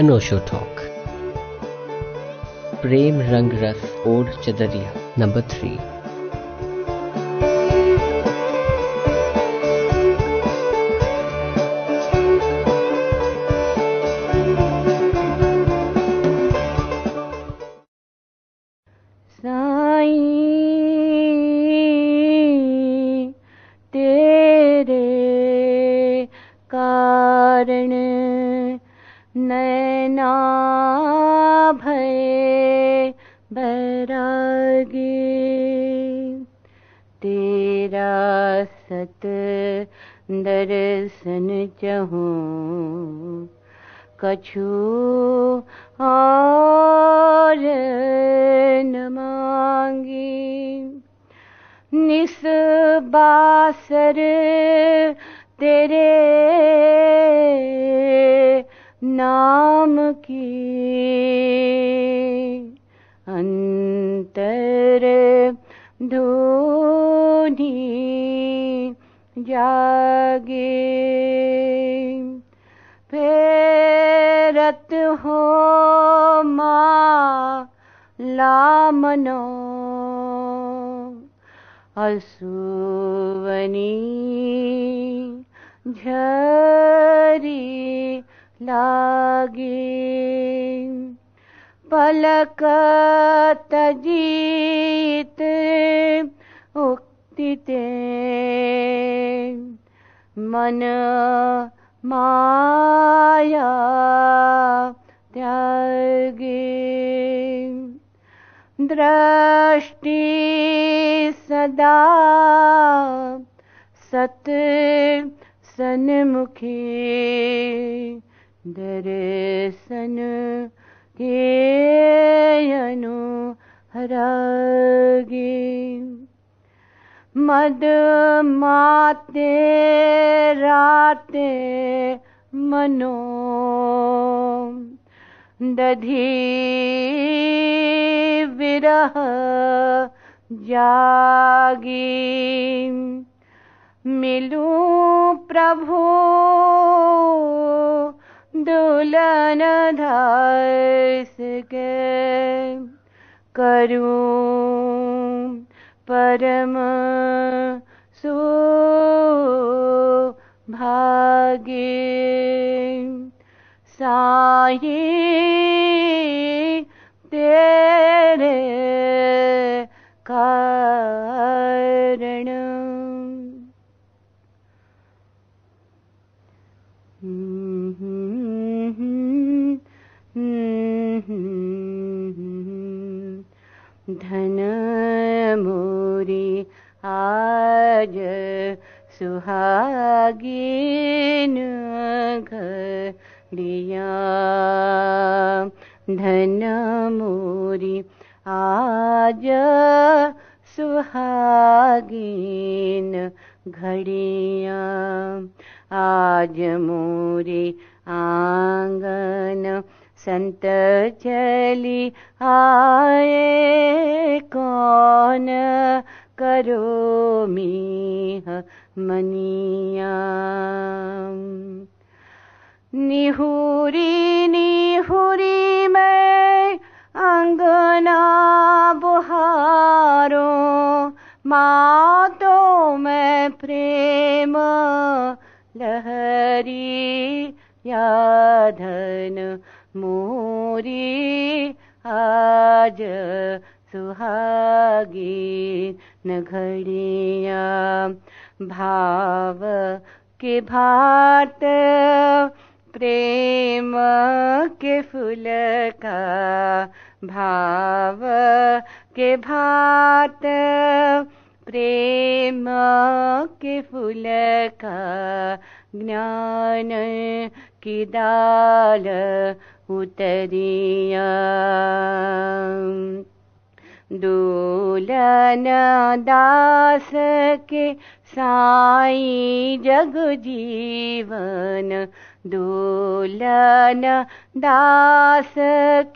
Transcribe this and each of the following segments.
अनोशो talk प्रेम रंग रस ओढ़ चदरिया नंबर थ्री दधी विरह जागी। मिलू प्रभु दुलन धस के। करूँ परम सो भागे साई तेरे कारण भाव के भात, प्रेम के फूल का भाव के भात, प्रेम के फूल का ज्ञान की दाल उतरिया। दूलन दास के साई जग जीवन दूलन दास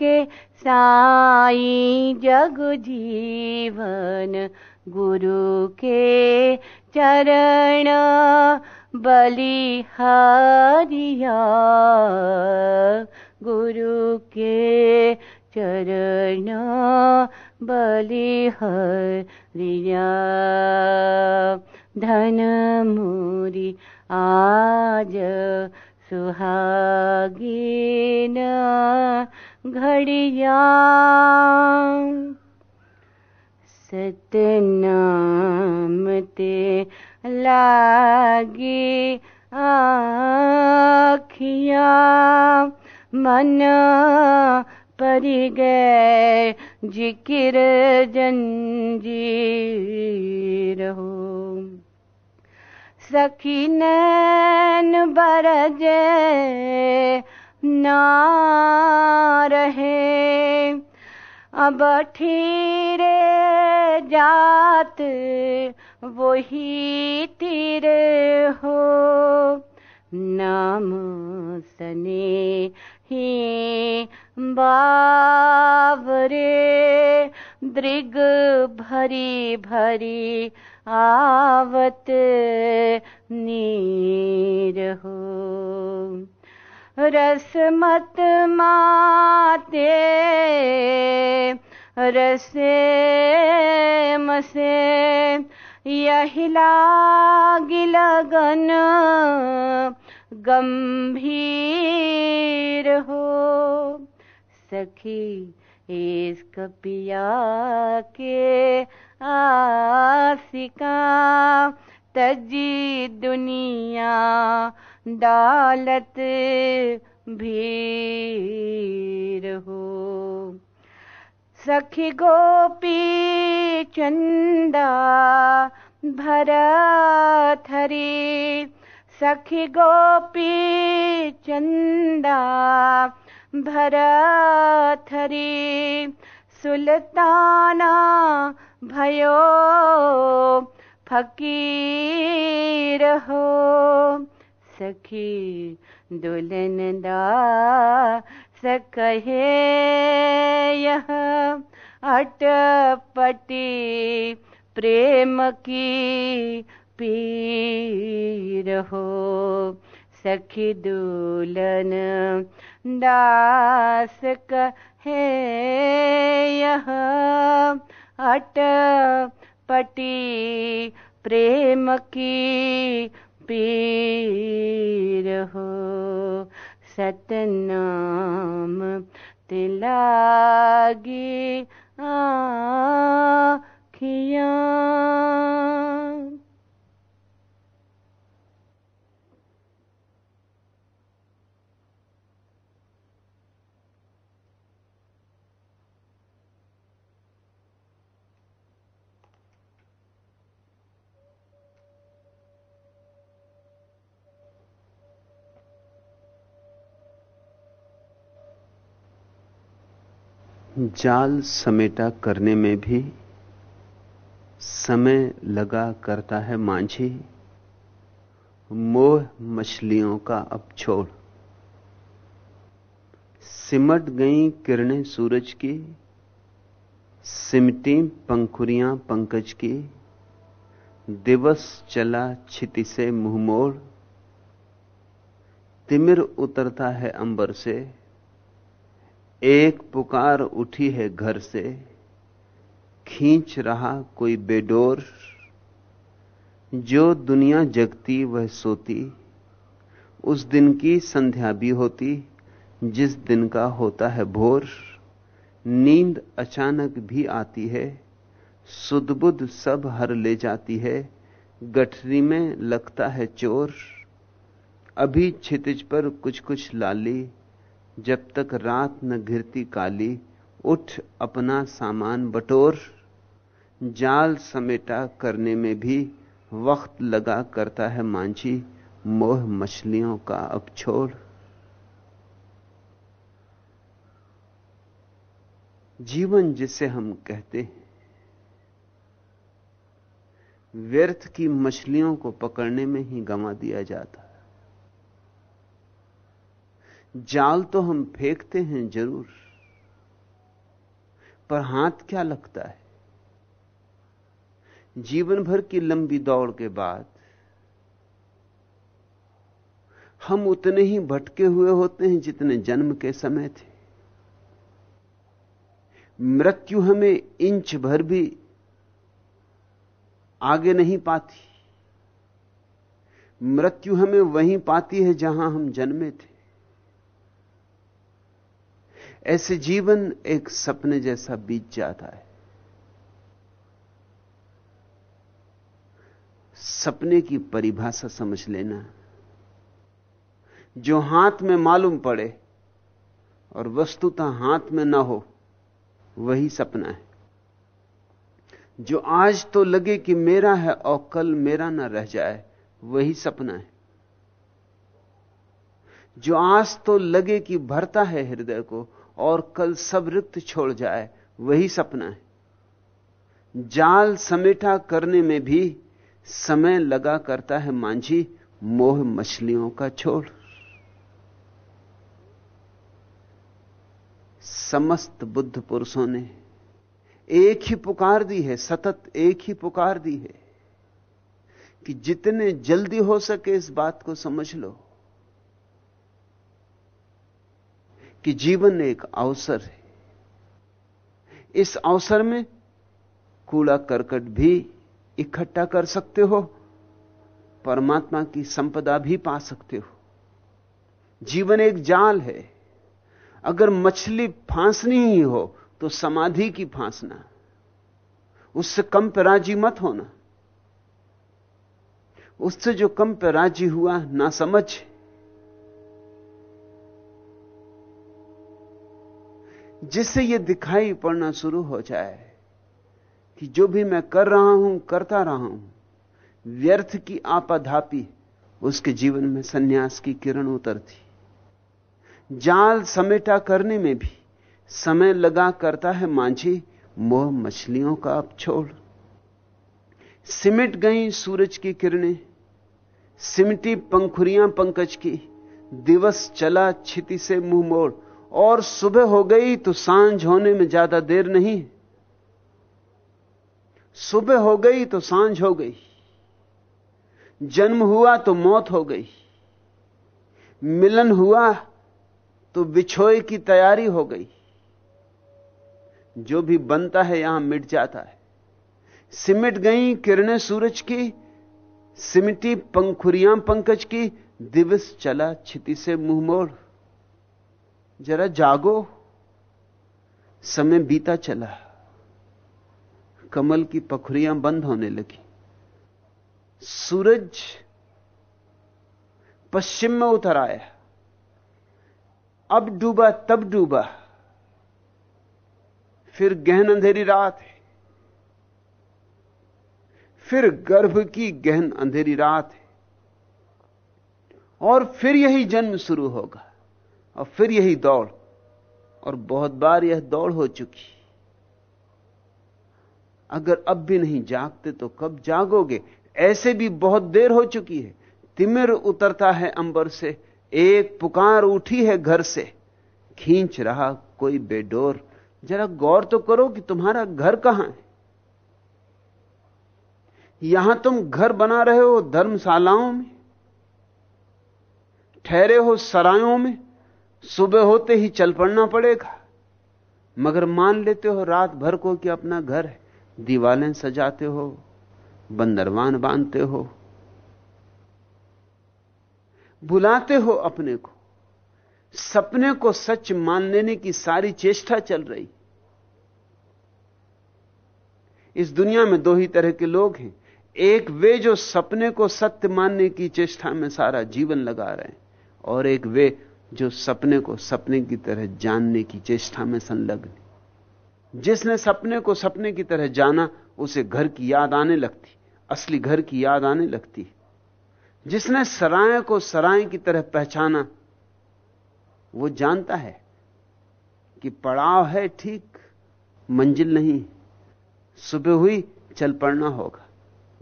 के साई जग जीवन गुरु के चरण बलिहारिया गुरु के चरण बलि हरिया। धन मुरी आज सुहागिन घड़िया। सतनाम ते लागी आखिया। मन परि गए जिकिर जंजीर हो। सखी नैन बरजे ना रहे। अब ठीरे जात वही तीर हो। नाम सने ही बावरे, दृग भरी भरी आवत नीर हो। रस मत रसे मसे, यही लागी लगन गंभीर हो। सखी, इस कपिया के आसिका, तजी दुनिया डालत भीर हो। सखी गोपी चंदा, भरत हरी। सखी गोपी चंदा, भरत हरी। सुल्ताना भयो, फकीर हो। सखी दुल्हन कहे यह, अटपटी प्रेम की पीर हो। सखी दुल्हन दास कहे यह अटपटी प्रेम की पीर हो। सतनाम तिलागी आखियाँ। जाल समेटा करने में भी समय लगा करता है मांझी। मोह मछलियों का अब छोड़। सिमट गई किरणें सूरज की, सिमटी पंखुरियाँ पंकज की। दिवस चला छिति से मुँह मोड़। तिमिर उतरता है अंबर से। एक पुकार उठी है घर से, खींच रहा कोई बेडोर। जो दुनिया जगती वह सोती, उस दिन की संध्या भी होती, जिस दिन का होता है भोर। नींद अचानक भी आती है, सुदबुद सब हर ले जाती है, गठरी में लगता है चोर। अभी छितिज पर कुछ कुछ लाली जब तक रात न घिरती काली, उठ अपना सामान बटोर। जाल समेटा करने में भी वक्त लगा करता है मांझी, मोह मछलियों का अब छोड़। जीवन जिसे हम कहते हैं, व्यर्थ की मछलियों को पकड़ने में ही गंवा दिया जाता। जाल तो हम फेंकते हैं ज़रूर, पर हाथ क्या लगता है? जीवन भर की लंबी दौड़ के बाद हम उतने ही भटके हुए होते हैं जितने जन्म के समय थे। मृत्यु हमें इंच भर भी आगे नहीं पाती। मृत्यु हमें वहीं पाती है जहाँ हम जन्मे थे। ऐसे जीवन एक सपने जैसा बीत जाता है। सपने की परिभाषा समझ लेना। जो हाथ में मालूम पड़े और वस्तुतः हाथ में ना हो, वही सपना है। जो आज तो लगे कि मेरा है और कल मेरा ना रह जाए, वही सपना है। जो आज तो लगे कि भरता है हृदय को और कल सब रिक्त छोड़ जाए, वही सपना है। जाल समेटा करने में भी समय लगा करता है मांझी, मोह मछलियों का छोड़। समस्त बुद्ध पुरुषों ने एक ही पुकार दी है, सतत एक ही पुकार दी है, कि जितने जल्दी हो सके इस बात को समझ लो। कि जीवन एक अवसर है। इस अवसर में कूड़ा करकट भी इकट्ठा कर सकते हो, परमात्मा की संपदा भी पा सकते हो। जीवन एक जाल है। अगर मछली फांसनी ही हो तो समाधि की फांसना। उससे कम पे राज़ी मत होना। उससे जो कम पे राज़ी हुआ ना समझ जिससे यह दिखाई पड़ना शुरू हो जाए कि जो भी मैं कर रहा हूँ, करता रहा हूँ, व्यर्थ की आपाधापी, उसके जीवन में सन्यास की किरण उतरती। जाल समेटा करने में भी समय लगा करता है मांझी, मोह मछलियों का अब छोड़। सिमट गई सूरज की किरणें, सिमटी पंखुरियाँ पंकज की, दिवस चला छिति से मुँह मोड़। और सुबह हो गई तो साँझ होने में ज़्यादा देर नहीं। सुबह हो गई तो साँझ हो गई। जन्म हुआ तो मौत हो गई। मिलन हुआ तो बिछोए की तैयारी हो गई। जो भी बनता है यहाँ मिट जाता है। सिमट गई किरणें सूरज की, सिमटी पंखुरियाँ पंकज की, दिवस चला छिति से मुँह मोड़। जरा जागो। समय बीता चला। कमल की पखुरियाँ बंद होने लगी। सूरज पश्चिम में उतर आया। अब डूबा, तब डूबा। फिर गहन अंधेरी रात है। फिर गर्भ की गहन अंधेरी रात है। और फिर यही जन्म शुरू होगा। और फिर यही दौड़। और बहुत बार यह दौड़ हो चुकी। अगर अब भी नहीं जागते तो कब जागोगे? ऐसे भी बहुत देर हो चुकी है। तिमिर उतरता है अंबर से। एक पुकार उठी है घर से। खींच रहा कोई बेडोर। जरा गौर तो करो कि तुम्हारा घर कहाँ है। यहाँ तुम घर बना रहे हो धर्मशालाओं में, ठहरे हो सरायों में सुबह होते ही चल पड़ना पड़ेगा। मगर मान लेते हो, रात भर को कि अपना घर है, दीवालें सजाते हो, बंदरवान बांधते हो बुलाते हो अपने को। सपने को सच मान लेने की सारी चेष्टा चल रही। इस दुनिया में दो ही तरह के लोग हैं। एक वे जो सपने को सत्य मानने की चेष्टा में सारा जीवन लगा रहे हैं, और एक वे जो सपने को सपने की तरह जानने की चेष्टा में संलग्न जिसने सपने को सपने की तरह जाना, उसे घर की याद आने लगती, असली घर की याद आने लगती जिसने सराय को सराय की तरह पहचाना, वो जानता है कि पड़ाव है ठीक, मंजिल नहीं। सुबह हुई, चल पड़ना होगा।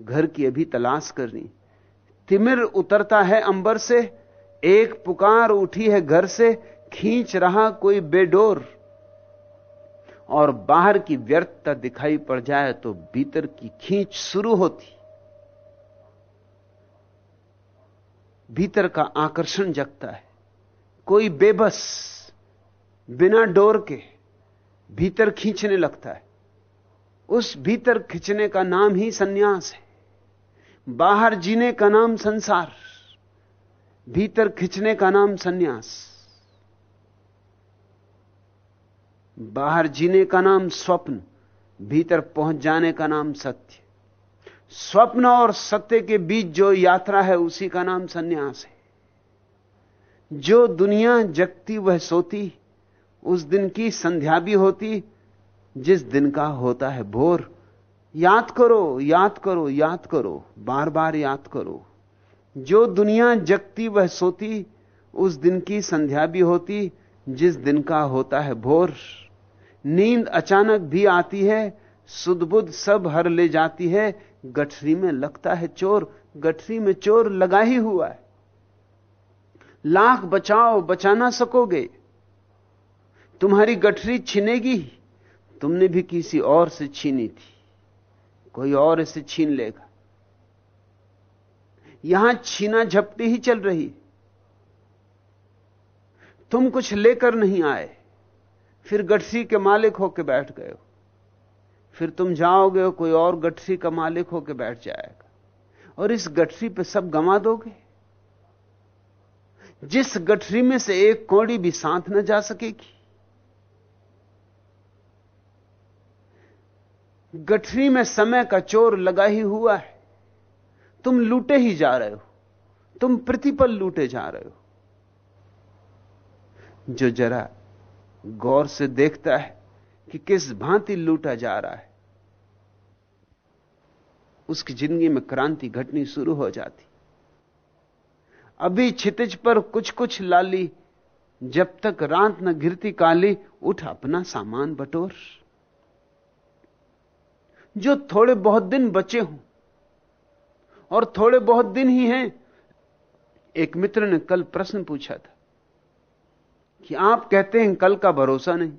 घर की अभी तलाश करनी। तिमिर उतरता है अंबर से एक पुकार उठी है घर से, खींच रहा कोई बेडोर। और बाहर की व्यर्थता दिखाई पड़ जाए तो भीतर की खींच शुरू होती। भीतर का आकर्षण जगता है। कोई बेबस बिना डोर के भीतर खींचने लगता है। उस भीतर खींचने का नाम ही सन्यास है। बाहर जीने का नाम संसार। भीतर खींचने का नाम सन्यास। बाहर जीने का नाम स्वप्न, भीतर पहुँच जाने का नाम सत्य। स्वप्न और सत्य के बीच जो यात्रा है, उसी का नाम सन्यास है। जो दुनिया जगती वह सोती, उस दिन की संध्या भी होती, जिस दिन का होता है भोर। याद करो याद करो याद करो बार बार याद करो। जो दुनिया जगती वह सोती, उस दिन की संध्या भी होती, जिस दिन का होता है भोर। नींद अचानक भी आती है, सुदबुद सब हर ले जाती है, गठरी में लगता है चोर, गठरी में चोर लगा ही हुआ है। लाख बचाओ, बचा ना सकोगे। तुम्हारी गठरी छिनेगी, तुमने भी किसी और से छीनी थी, कोई और इसे छीन लेगा। यहाँ छीना झपटी ही चल रही। तुम कुछ लेकर नहीं आए। फिर गठरी के मालिक होकर बैठ गए हो। फिर तुम जाओगे कोई और गठरी का मालिक होकर बैठ जाएगा। और इस गठरी पे सब गमा दोगे। जिस गठरी में से एक कौड़ी भी साथ न जा सकेगी। गठरी में समय का चोर लगा ही हुआ है। तुम लूटे ही जा रहे हो। तुम प्रतिपल लूटे जा रहे हो। जो जरा गौर से देखता है कि किस भांति लूटा जा रहा है, उसकी ज़िंदगी में क्रांति घटनी शुरू हो जाती। अभी छितिज पर कुछ कुछ लाली, जब तक रात न घिरती काली, उठ अपना सामान बटोर। जो थोड़े बहुत दिन बचे हों और थोड़े बहुत दिन ही हैं, एक मित्र ने कल प्रश्न पूछा था कि आप कहते हैं कल का भरोसा नहीं।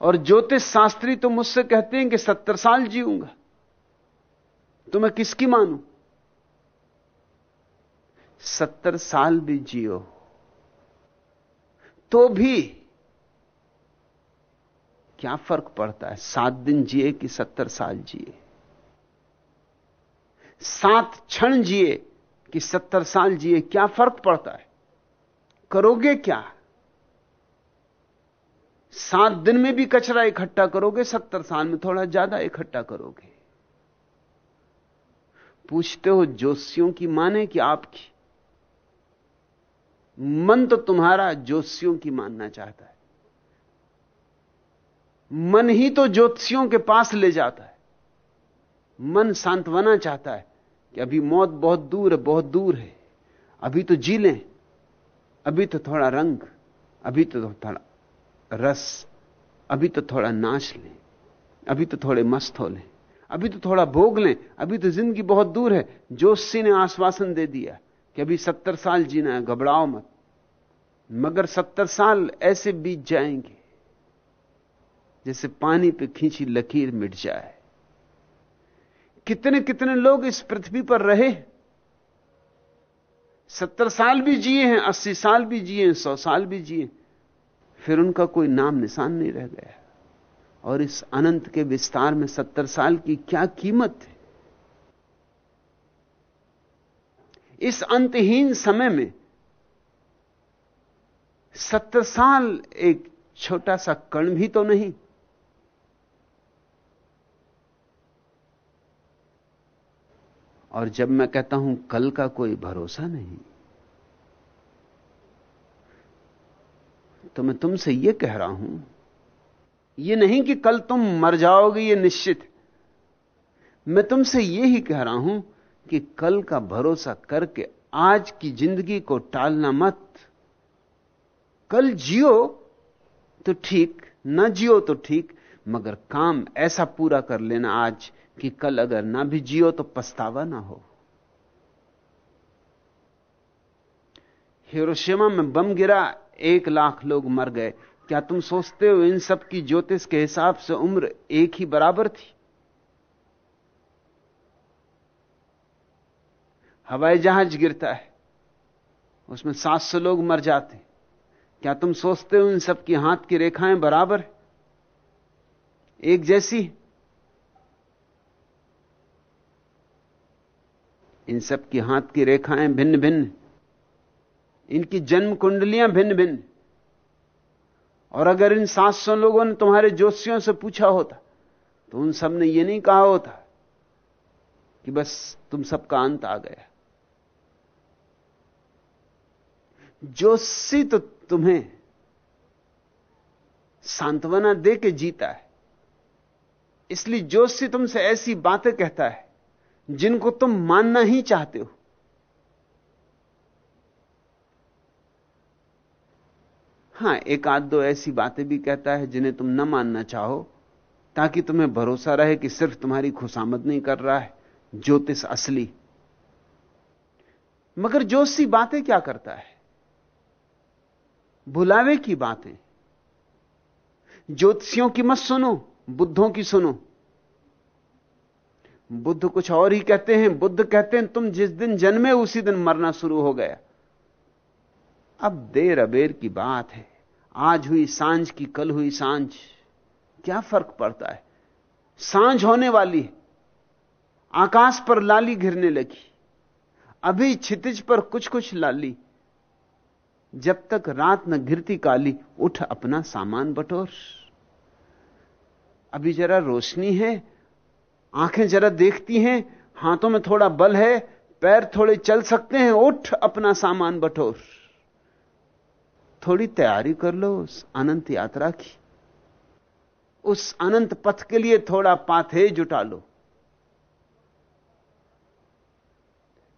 और ज्योतिष शास्त्री तो मुझसे कहते हैं कि सत्तर साल जीऊँगा। तो मैं किसकी मानूं? सत्तर साल भी जियो। तो भी क्या फ़र्क पड़ता है? सात दिन जिए कि सत्तर साल जिए? सात क्षण जिए कि सत्तर साल जिए, क्या फ़र्क पड़ता है? करोगे क्या? सात दिन में भी कचरा इकट्ठा करोगे, सत्तर साल में थोड़ा ज़्यादा इकट्ठा करोगे। पूछते हो जोशियों की माने कि आपकी? मन तो तुम्हारा जोशियों की मानना चाहता है। मन ही तो ज्योतिषियों के पास ले जाता है। मन सांत्वना चाहता है कि अभी मौत बहुत दूर है, बहुत दूर है। अभी तो जी लें, अभी तो थोड़ा रंग, अभी तो थोड़ा रस, अभी तो थोड़ा नाच लें, अभी तो थोड़े मस्त हो लें, अभी तो थोड़ा भोग लें, अभी तो ज़िंदगी बहुत दूर है। जोशी ने आश्वासन दे दिया कि अभी सत्तर साल जीना है, घबराओ मत। मगर सत्तर साल ऐसे बीत जाएँगे जैसे पानी पे खींची लकीर मिट जाए। कितने कितने लोग इस पृथ्वी पर रहे? सत्तर साल भी जिए हैं, अस्सी साल भी जिए हैं, सौ साल भी जिए फिर उनका कोई नाम निशान नहीं रह गया। और इस अनंत के विस्तार में सत्तर साल की क्या कीमत है? इस अंतहीन समय में सत्तर साल एक छोटा सा कण भी तो नहीं और जब मैं कहता हूँ कल का कोई भरोसा नहीं तो मैं तुमसे यह कह रहा हूँ यह नहीं कि कल तुम मर जाओगे यह निश्चित मैं तुमसे यह ही कह रहा हूँ कि कल का भरोसा करके आज की ज़िंदगी को टालना मत। कल जियो तो ठीक, ना जियो तो ठीक, मगर काम ऐसा पूरा कर लेना आज कि कल अगर ना भी जियो तो पछतावा ना हो। हिरोशिमा में बम गिरा, एक लाख लोग मर गए। क्या तुम सोचते हो इन सब की ज्योतिष के हिसाब से उम्र एक ही बराबर थी? हवाई जहाज़ गिरता है, उसमें सात सौ लोग मर जाते। क्या तुम सोचते हो इन सब की हाथ की रेखाएँ बराबर एक जैसी इन सब की हाथ की रेखाएँ भिन्न भिन्न इनकी जन्म कुंडलियाँ भिन्न भिन्न और अगर इन सात सौ लोगों ने तुम्हारे जोशियों से पूछा होता तो उन सबने यह नहीं कहा होता कि बस तुम सबका अंत आ गया। जोशी तो तुम्हें सांत्वना दे के जीता है। इसलिए जोशी तुमसे ऐसी बातें कहता है जिनको तुम मानना ही चाहते हो। हाँ, एक आध दो ऐसी बातें भी कहता है जिन्हें तुम न मानना चाहो, ताकि तुम्हें भरोसा रहे कि सिर्फ़ तुम्हारी खुशामद नहीं कर रहा है, ज्योतिष असली। मगर जोशी बातें क्या करता है? भुलावे की बातें। ज्योतिषियों की मत सुनो, बुद्धों की सुनो। बुद्ध कुछ और ही कहते हैं, बुद्ध कहते हैं, तुम जिस दिन जन्मे उसी दिन मरना शुरू हो गया। अब देर अबेर की बात है, आज हुई साँझ की कल हुई साँझ। क्या फ़र्क पड़ता है? साँझ होने वाली आकाश पर लाली घिरने लगी, अभी छितिज पर कुछ कुछ लाली। जब तक रात न घिरती काली, उठ अपना सामान बटोर। अभी जरा रोशनी है आँखें जरा देखती हैं, हाथों में थोड़ा बल है, पैर थोड़े चल सकते हैं, उठ अपना सामान बटोर। थोड़ी तैयारी कर लो, उस अनंत यात्रा की। उस अनंत पथ के लिए थोड़ा पाथे जुटा लो।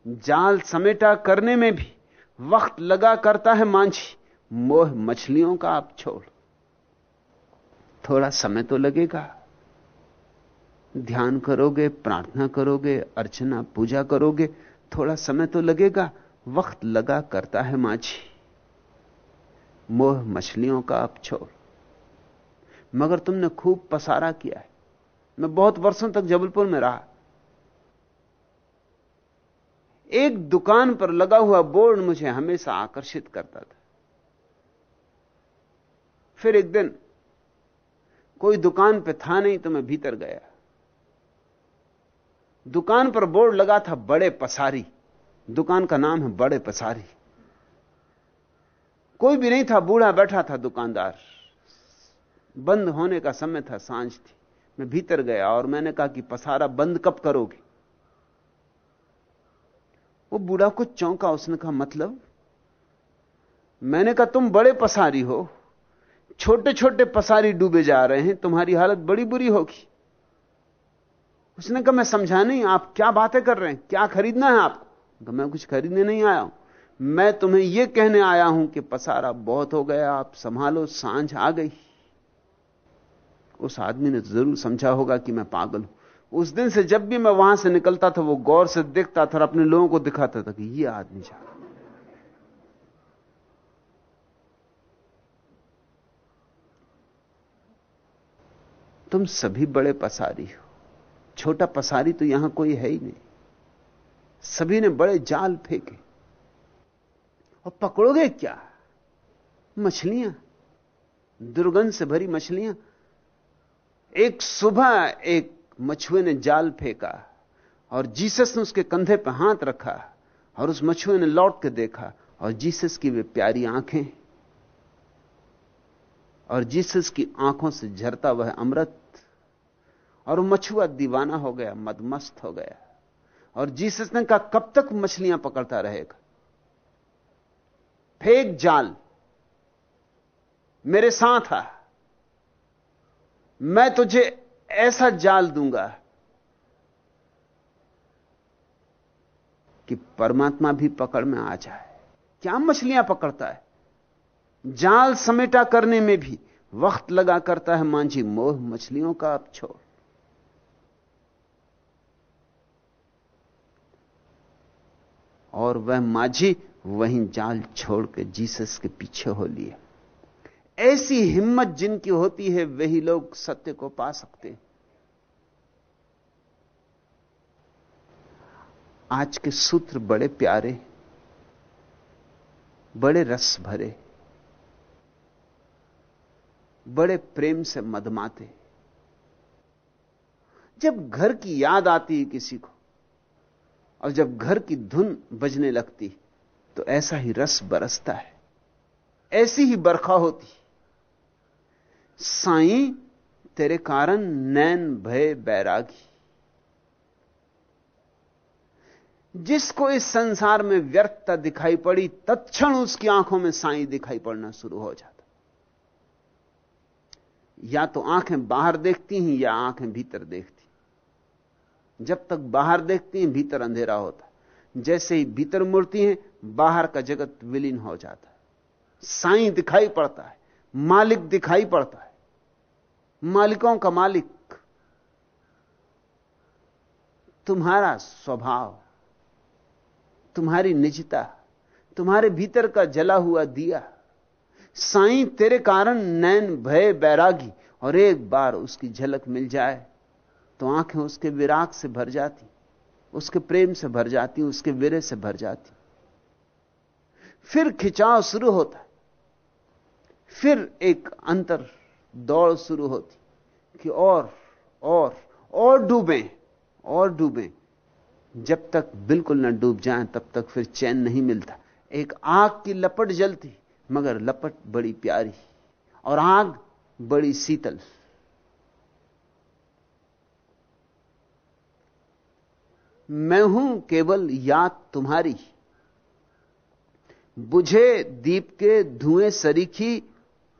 जाल समेटा करने में भी वक्त लगा करता है मांझी, मोह मछलियों का आप छोड़। थोड़ा समय तो लगेगा। ध्यान करोगे, प्रार्थना करोगे, अर्चना, पूजा करोगे, थोड़ा समय तो लगेगा, वक्त लगा करता है माझी। मोह मछलियों का अब छोड़। मगर तुमने खूब पसारा किया है। मैं बहुत वर्षों तक जबलपुर में रहा। एक दुकान पर लगा हुआ बोर्ड मुझे हमेशा आकर्षित करता था। फिर एक दिन कोई दुकान पे था नहीं तो मैं भीतर गया। दुकान पर बोर्ड लगा था बड़े पसारी। दुकान का नाम है बड़े पसारी। कोई भी नहीं था, बूढ़ा बैठा था दुकानदार। बंद होने का समय था, साँझ थी। मैं भीतर गया और मैंने कहा कि पसारा बंद कब करोगे? वो बूढ़ा कुछ चौंका, उसने कहा मतलब? मैंने कहा, तुम बड़े पसारी हो। छोटे छोटे पसारी डूबे जा रहे हैं, तुम्हारी हालत बड़ी बुरी होगी। उसने कहा, मैं समझा नहीं, आप क्या बातें कर रहे हैं? क्या खरीदना है आपको? मैं कुछ खरीदने नहीं आया हूँ। मैं तुम्हें यह कहने आया हूँ कि पसारा बहुत हो गया, आप संभालो, साँझ आ गई। उस आदमी ने ज़रूर समझा होगा कि मैं पागल हूँ। उस दिन से जब भी मैं वहाँ से निकलता था, वो गौर से देखता था और अपने लोगों को दिखाता था कि ये आदमी जा तुम सभी बड़े पसारी हो। छोटा पसारी तो यहाँ कोई है ही नहीं। सभी ने बड़े जाल फेंके। और पकड़ोगे क्या? मछलियाँ। दुर्गंध से भरी मछलियाँ। एक सुबह एक मछुए ने जाल फेंका और जीसस ने उसके कंधे पर हाथ रखा और उस मछुए ने लौट के देखा और जीसस की वे प्यारी आँखें। और जीसस की आँखों से झरता वह अमृत और मछुआ दीवाना हो गया, मदमस्त हो गया। और जीसस ने कहा, कब तक मछलियाँ पकड़ता रहेगा? फेंक जाल, मेरे साथ आ। मैं तुझे ऐसा जाल दूँगा कि परमात्मा भी पकड़ में आ जाए। क्या मछलियाँ पकड़ता है? जाल समेटा करने में भी वक्त लगा करता है मांझी मोह मछलियों का अब छोड़। और वह माझी वहीं जाल छोड़ के जीसस के पीछे हो लिए। ऐसी हिम्मत जिनकी होती है, वही लोग सत्य को पा सकते हैं। आज के सूत्र बड़े प्यारे, बड़े रस भरे, बड़े प्रेम से मदमाते। जब घर की याद आती है किसी को और जब घर की धुन बजने लगती तो ऐसा ही रस बरसता है। ऐसी ही बरखा होती। साई, तेरे कारण नैन भय बैरागी। जिसको इस संसार में व्यर्थता दिखाई पड़ी, तत्क्षण उसकी आँखों में साई दिखाई पड़ना शुरू हो जाता। या तो आँखें बाहर देखती हैं, या आँखें भीतर देखती जब तक बाहर देखती हैं, भीतर अंधेरा होता जैसे ही भीतर मुड़ती हैं, बाहर का जगत विलीन हो जाता है। साई दिखाई पड़ता है, मालिक दिखाई पड़ता है। मालिकों का मालिक तुम्हारा स्वभाव, तुम्हारी निजता, तुम्हारे भीतर का जला हुआ दिया। साई तेरे कारण नैन, भय, बैरागी, और एक बार उसकी झलक मिल जाए। तो आँखें उसके विराग से भर जाती, उसके प्रेम से भर जाती, उसके विरह से भर जाती। फिर खिंचाव शुरू होता, फिर एक अंतर दौड़ शुरू होती कि और और और डूबें और डूबें। जब तक बिल्कुल न डूब जाएँ, तब तक फिर चैन नहीं मिलता। एक आग की लपट जलती, मगर लपट बड़ी प्यारी, और आग बड़ी शीतल। मैं हूँ केवल याद तुम्हारी। बुझे दीप के धुएँ सरीखी,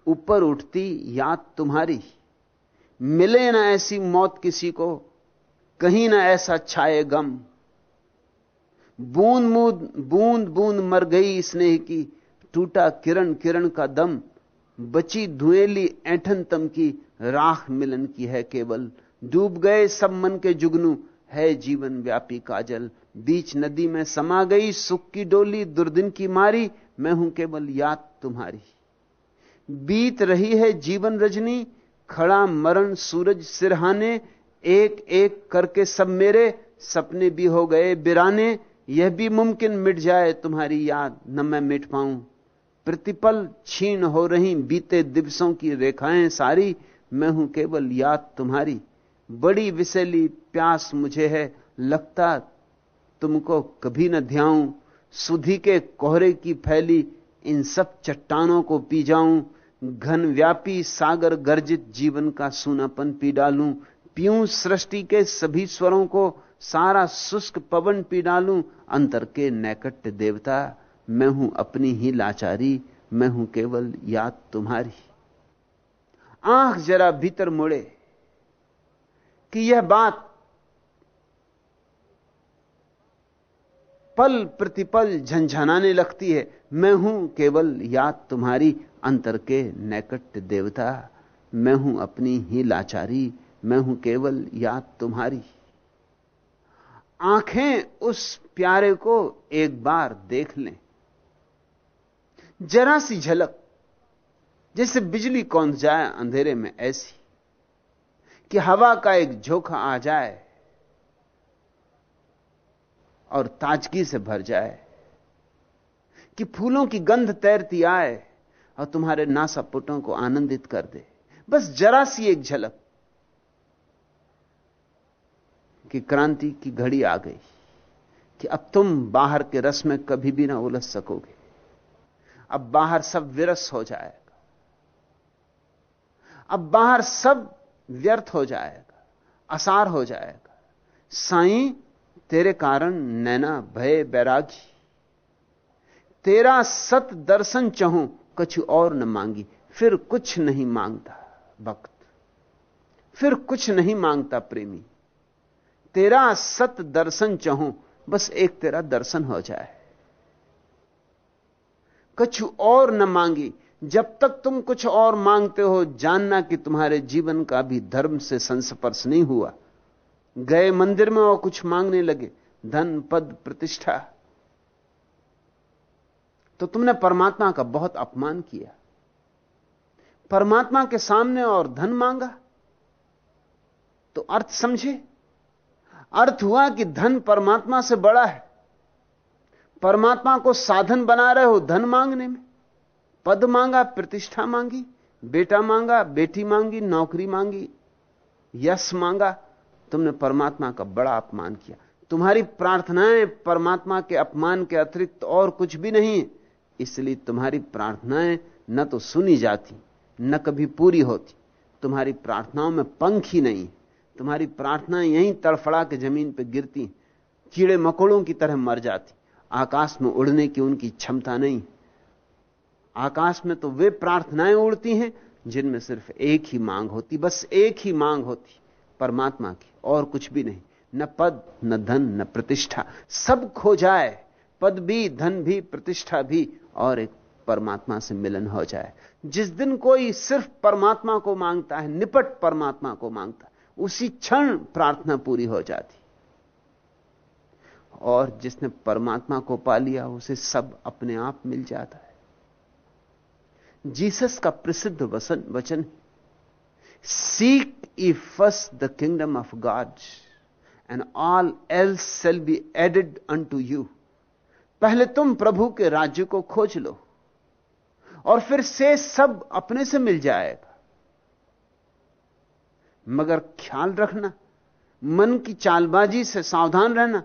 ऊपर उठती याद तुम्हारी। मिले ना ऐसी मौत किसी को, कहीं ना ऐसा छाए गम। बूंद बूंद बूंद बूंद मर गई स्नेह की, टूटा किरण किरण का दम। बची धुएली ऐठन तम की, राख मिलन की है केवल। डूब गए सब मन के जुगनू है जीवन व्यापी काजल। बीच नदी में समा गई, सुख की डोली, दुर्दिन की मारी, मैं हूँ केवल याद तुम्हारी। बीत रही है जीवन रजनी, खड़ा मरण सूरज सिरहाने एक एक करके सब मेरे, सपने भी हो गए बिराने, यह भी मुमकिन मिट जाए तुम्हारी याद, न मैं मिट पाऊँ। प्रतिपल छीन हो रही, बीते दिवसों की रेखाएँ सारी, मैं हूँ केवल याद तुम्हारी। बड़ी विसेली प्यास मुझे है। लगता तुमको कभी न ध्याऊं। सुधी के कोहरे की फैली इन सब चट्टानों को पी जाऊँ। घन व्यापी सागर गर्जित जीवन का सूनापन पी डालूं। पीऊं सृष्टि के सभी स्वरों को। सारा शुष्क पवन पी डालूं। अंतर के नैकट्य देवता, मैं हूँ अपनी ही लाचारी। मैं हूँ केवल याद तुम्हारी। आँख जरा भीतर मुड़े। कि यह बात पल प्रतिपल झंझनाने लगती है। मैं हूँ केवल याद तुम्हारी अंतर के नैकट देवता। मैं हूँ अपनी ही लाचारी। मैं हूँ केवल याद तुम्हारी। आँखें उस प्यारे को एक बार देख लें। जरा सी झलक, जैसे बिजली कौन जाए अंधेरे में ऐसी। कि हवा का एक झोंका आ जाए और ताजगी से भर जाए, कि फूलों की गंध तैरती आए और तुम्हारे नासापुटों को आनंदित कर दे। बस जरा सी एक झलक कि क्रांति की घड़ी आ गई, कि अब तुम बाहर के रस में कभी भी ना उलझ सकोगे। अब बाहर सब विरस हो जाएगा। अब बाहर सब व्यर्थ हो जाएगा, असार हो जाएगा। साई, तेरे कारण नैना भय बैरागी। तेरा सत दर्शन चाहूँ, कुछ और न मांगी। फिर कुछ नहीं माँगता भक्त। फिर कुछ नहीं माँगता प्रेमी। तेरा सत दर्शन चाहूँ, बस एक तेरा दर्शन हो जाए। कछु और न मांगी जब तक तुम कुछ और मांगते हो, जानना कि तुम्हारे जीवन का भी धर्म से संस्पर्श नहीं हुआ। गए मंदिर में और कुछ मांगने लगे। धन, पद, प्रतिष्ठा। तो तुमने परमात्मा का बहुत अपमान किया। परमात्मा के सामने और धन मांगा। तो अर्थ समझे। अर्थ हुआ कि धन परमात्मा से बड़ा है। परमात्मा को साधन बना रहे हो धन मांगने में। पद मांगा, प्रतिष्ठा मांगी, बेटा मांगा, बेटी मांगी, नौकरी मांगी, यश मांगा, तुमने परमात्मा का बड़ा अपमान किया। तुम्हारी प्रार्थनाएँ परमात्मा के अपमान के अतिरिक्त और कुछ भी नहीं, इसलिए तुम्हारी प्रार्थनाएँ न तो सुनी जाती, न कभी पूरी होती। तुम्हारी प्रार्थनाओं में पंख ही नहीं, तुम्हारी प्रार्थनाएँ यहीं तड़फड़ा के ज़मीन पर गिरती, कीड़े मकोड़ों की तरह मर जाती, आकाश में उड़ने की उनकी क्षमता नहीं। आकाश में तो वे प्रार्थनाएँ उड़ती हैं, जिनमें सिर्फ़ एक ही मांग होती, बस एक ही मांग होती, परमात्मा की, और कुछ भी नहीं। न पद, न धन, न प्रतिष्ठा, सब खो जाए। पद भी, धन भी, प्रतिष्ठा भी, और एक परमात्मा से मिलन हो जाए। जिस दिन कोई सिर्फ़ परमात्मा को माँगता है, निपट परमात्मा को माँगता है उसी क्षण प्रार्थना पूरी हो जाती। और जिसने परमात्मा को पा लिया, उसे सब अपने आप मिल जाता है। जीसस का प्रसिद्ध वचन वचन seek ye first the kingdom of God and all else shall be added unto you पहले तुम प्रभु के राज्य को खोज लो, और फिर से सब अपने से मिल जाएगा। मगर ख्याल रखना, मन की चालबाजी से सावधान रहना।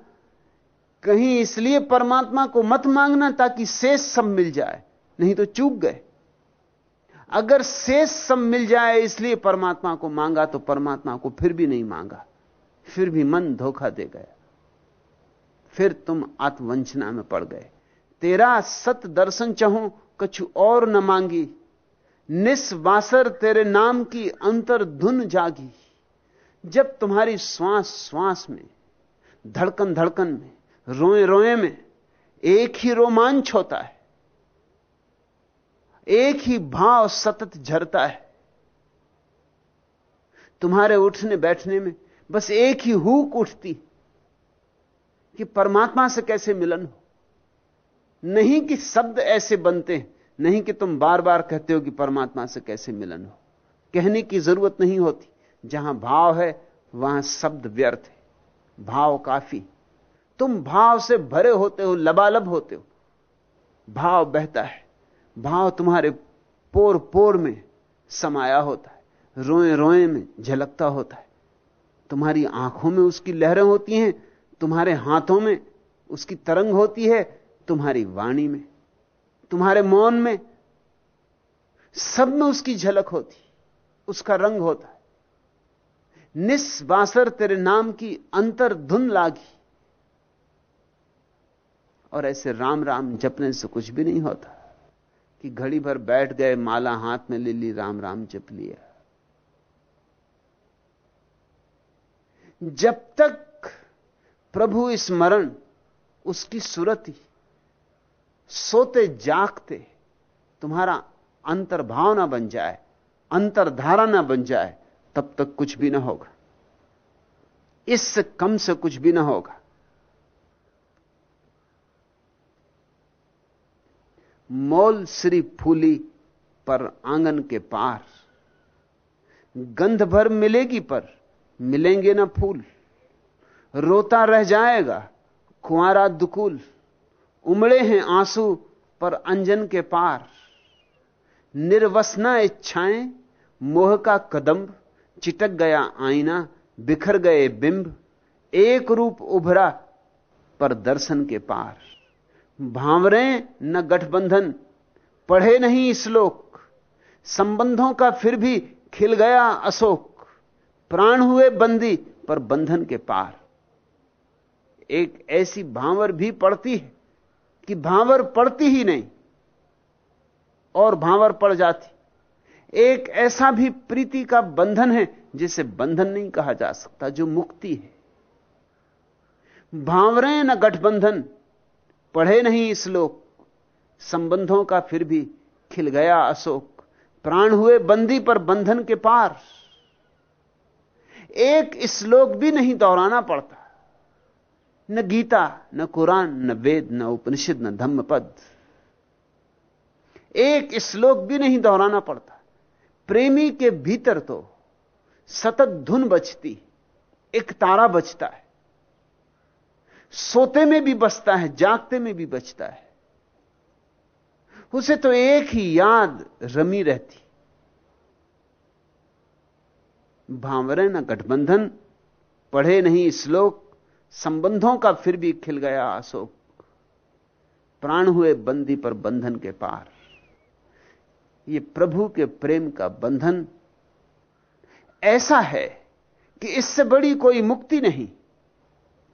कहीं इसलिए परमात्मा को मत मांगना ताकि शेष सब मिल जाए, नहीं तो चूक गए। अगर शेष सब मिल जाए इसलिए परमात्मा को मांगा तो परमात्मा को फिर भी नहीं मांगा। फिर भी मन धोखा दे गया। फिर तुम आत्मवंचना में पड़ गए। तेरा सत दर्शन चाहो, कछु और न मांगी। निस्वासर तेरे नाम की अंतर धुन जागी। जब तुम्हारी श्वास श्वास में, धड़कन धड़कन में, रोए रोए में, एक ही रोमांच होता है। एक ही भाव सतत झरता है। तुम्हारे उठने बैठने में बस एक ही हुक उठती कि परमात्मा से कैसे मिलन हो। नहीं कि शब्द ऐसे बनते, नहीं कि तुम बार बार कहते हो कि परमात्मा से कैसे मिलन हो। कहने की ज़रूरत नहीं होती। जहाँ भाव है, वहाँ शब्द व्यर्थ है। भाव काफ़ी। तुम भाव से भरे होते हो, लबालब होते हो। भाव बहता है। भाव तुम्हारे पोर पोर में समाया होता है रोए रोए में झलकता होता है। तुम्हारी आँखों में उसकी लहरें होती हैं, तुम्हारे हाथों में उसकी तरंग होती है, तुम्हारी वाणी में, तुम्हारे मौन में सब में उसकी झलक होती, उसका रंग होता है। निस्वासर तेरे नाम की अंतर धुन लागी। और ऐसे राम राम जपने से कुछ भी नहीं होता। कि घड़ी भर बैठ गए, माला हाथ में ले ली, राम राम जप लिया जब तक प्रभु स्मरण उसकी सुरति, सोते जागते, तुम्हारा अंतर्भाव ना बन जाए, अंतरधारा ना बन जाए, तब तक कुछ भी ना होगा। इससे कम से कुछ भी ना होगा। मोल श्री फूली पर आँगन के पार। गंध भर मिलेगी पर मिलेंगे ना फूल। रोता रह जाएगा कुआरा दुकुल। उमड़े हैं आँसू पर अंजन के पार। निर्वसना इच्छाएँ, मोह का कदम चिटक गया आईना, बिखर गए बिंब। एक रूप उभरा पर दर्शन के पार। भावरे, न गठबंधन। पढ़े नहीं श्लोक संबंधों का फिर भी खिल गया अशोक। प्राण हुए बंदी पर बंधन के पार। एक ऐसी भांवर भी पड़ती है कि भांवर पड़ती ही नहीं, और भांवर पड़ जाती। एक ऐसा भी प्रीति का बंधन है जिसे बंधन नहीं कहा जा सकता, जो मुक्ति है। भांवरें न गठबंधन पढ़े नहीं श्लोक संबंधों का फिर भी खिल गया अशोक। प्राण हुए बंदी पर बंधन के पार। एक श्लोक भी नहीं दोहराना पड़ता। न गीता, न कुरान, न वेद, न उपनिषद, न धम्मपद। एक श्लोक भी नहीं दोहराना पड़ता। प्रेमी के भीतर तो सतत धुन बचती एक तारा बचता है। सोते में भी बचता है, जागते में भी बचता है। उसे तो एक ही याद रमी रहती। भांवरे न गठबंधन, पढ़े नहीं श्लोक, संबंधों का फिर भी खिल गया अशोक। प्राण हुए बंदी पर बंधन के पार। ये प्रभु के प्रेम का बंधन ऐसा है कि इससे बड़ी कोई मुक्ति नहीं।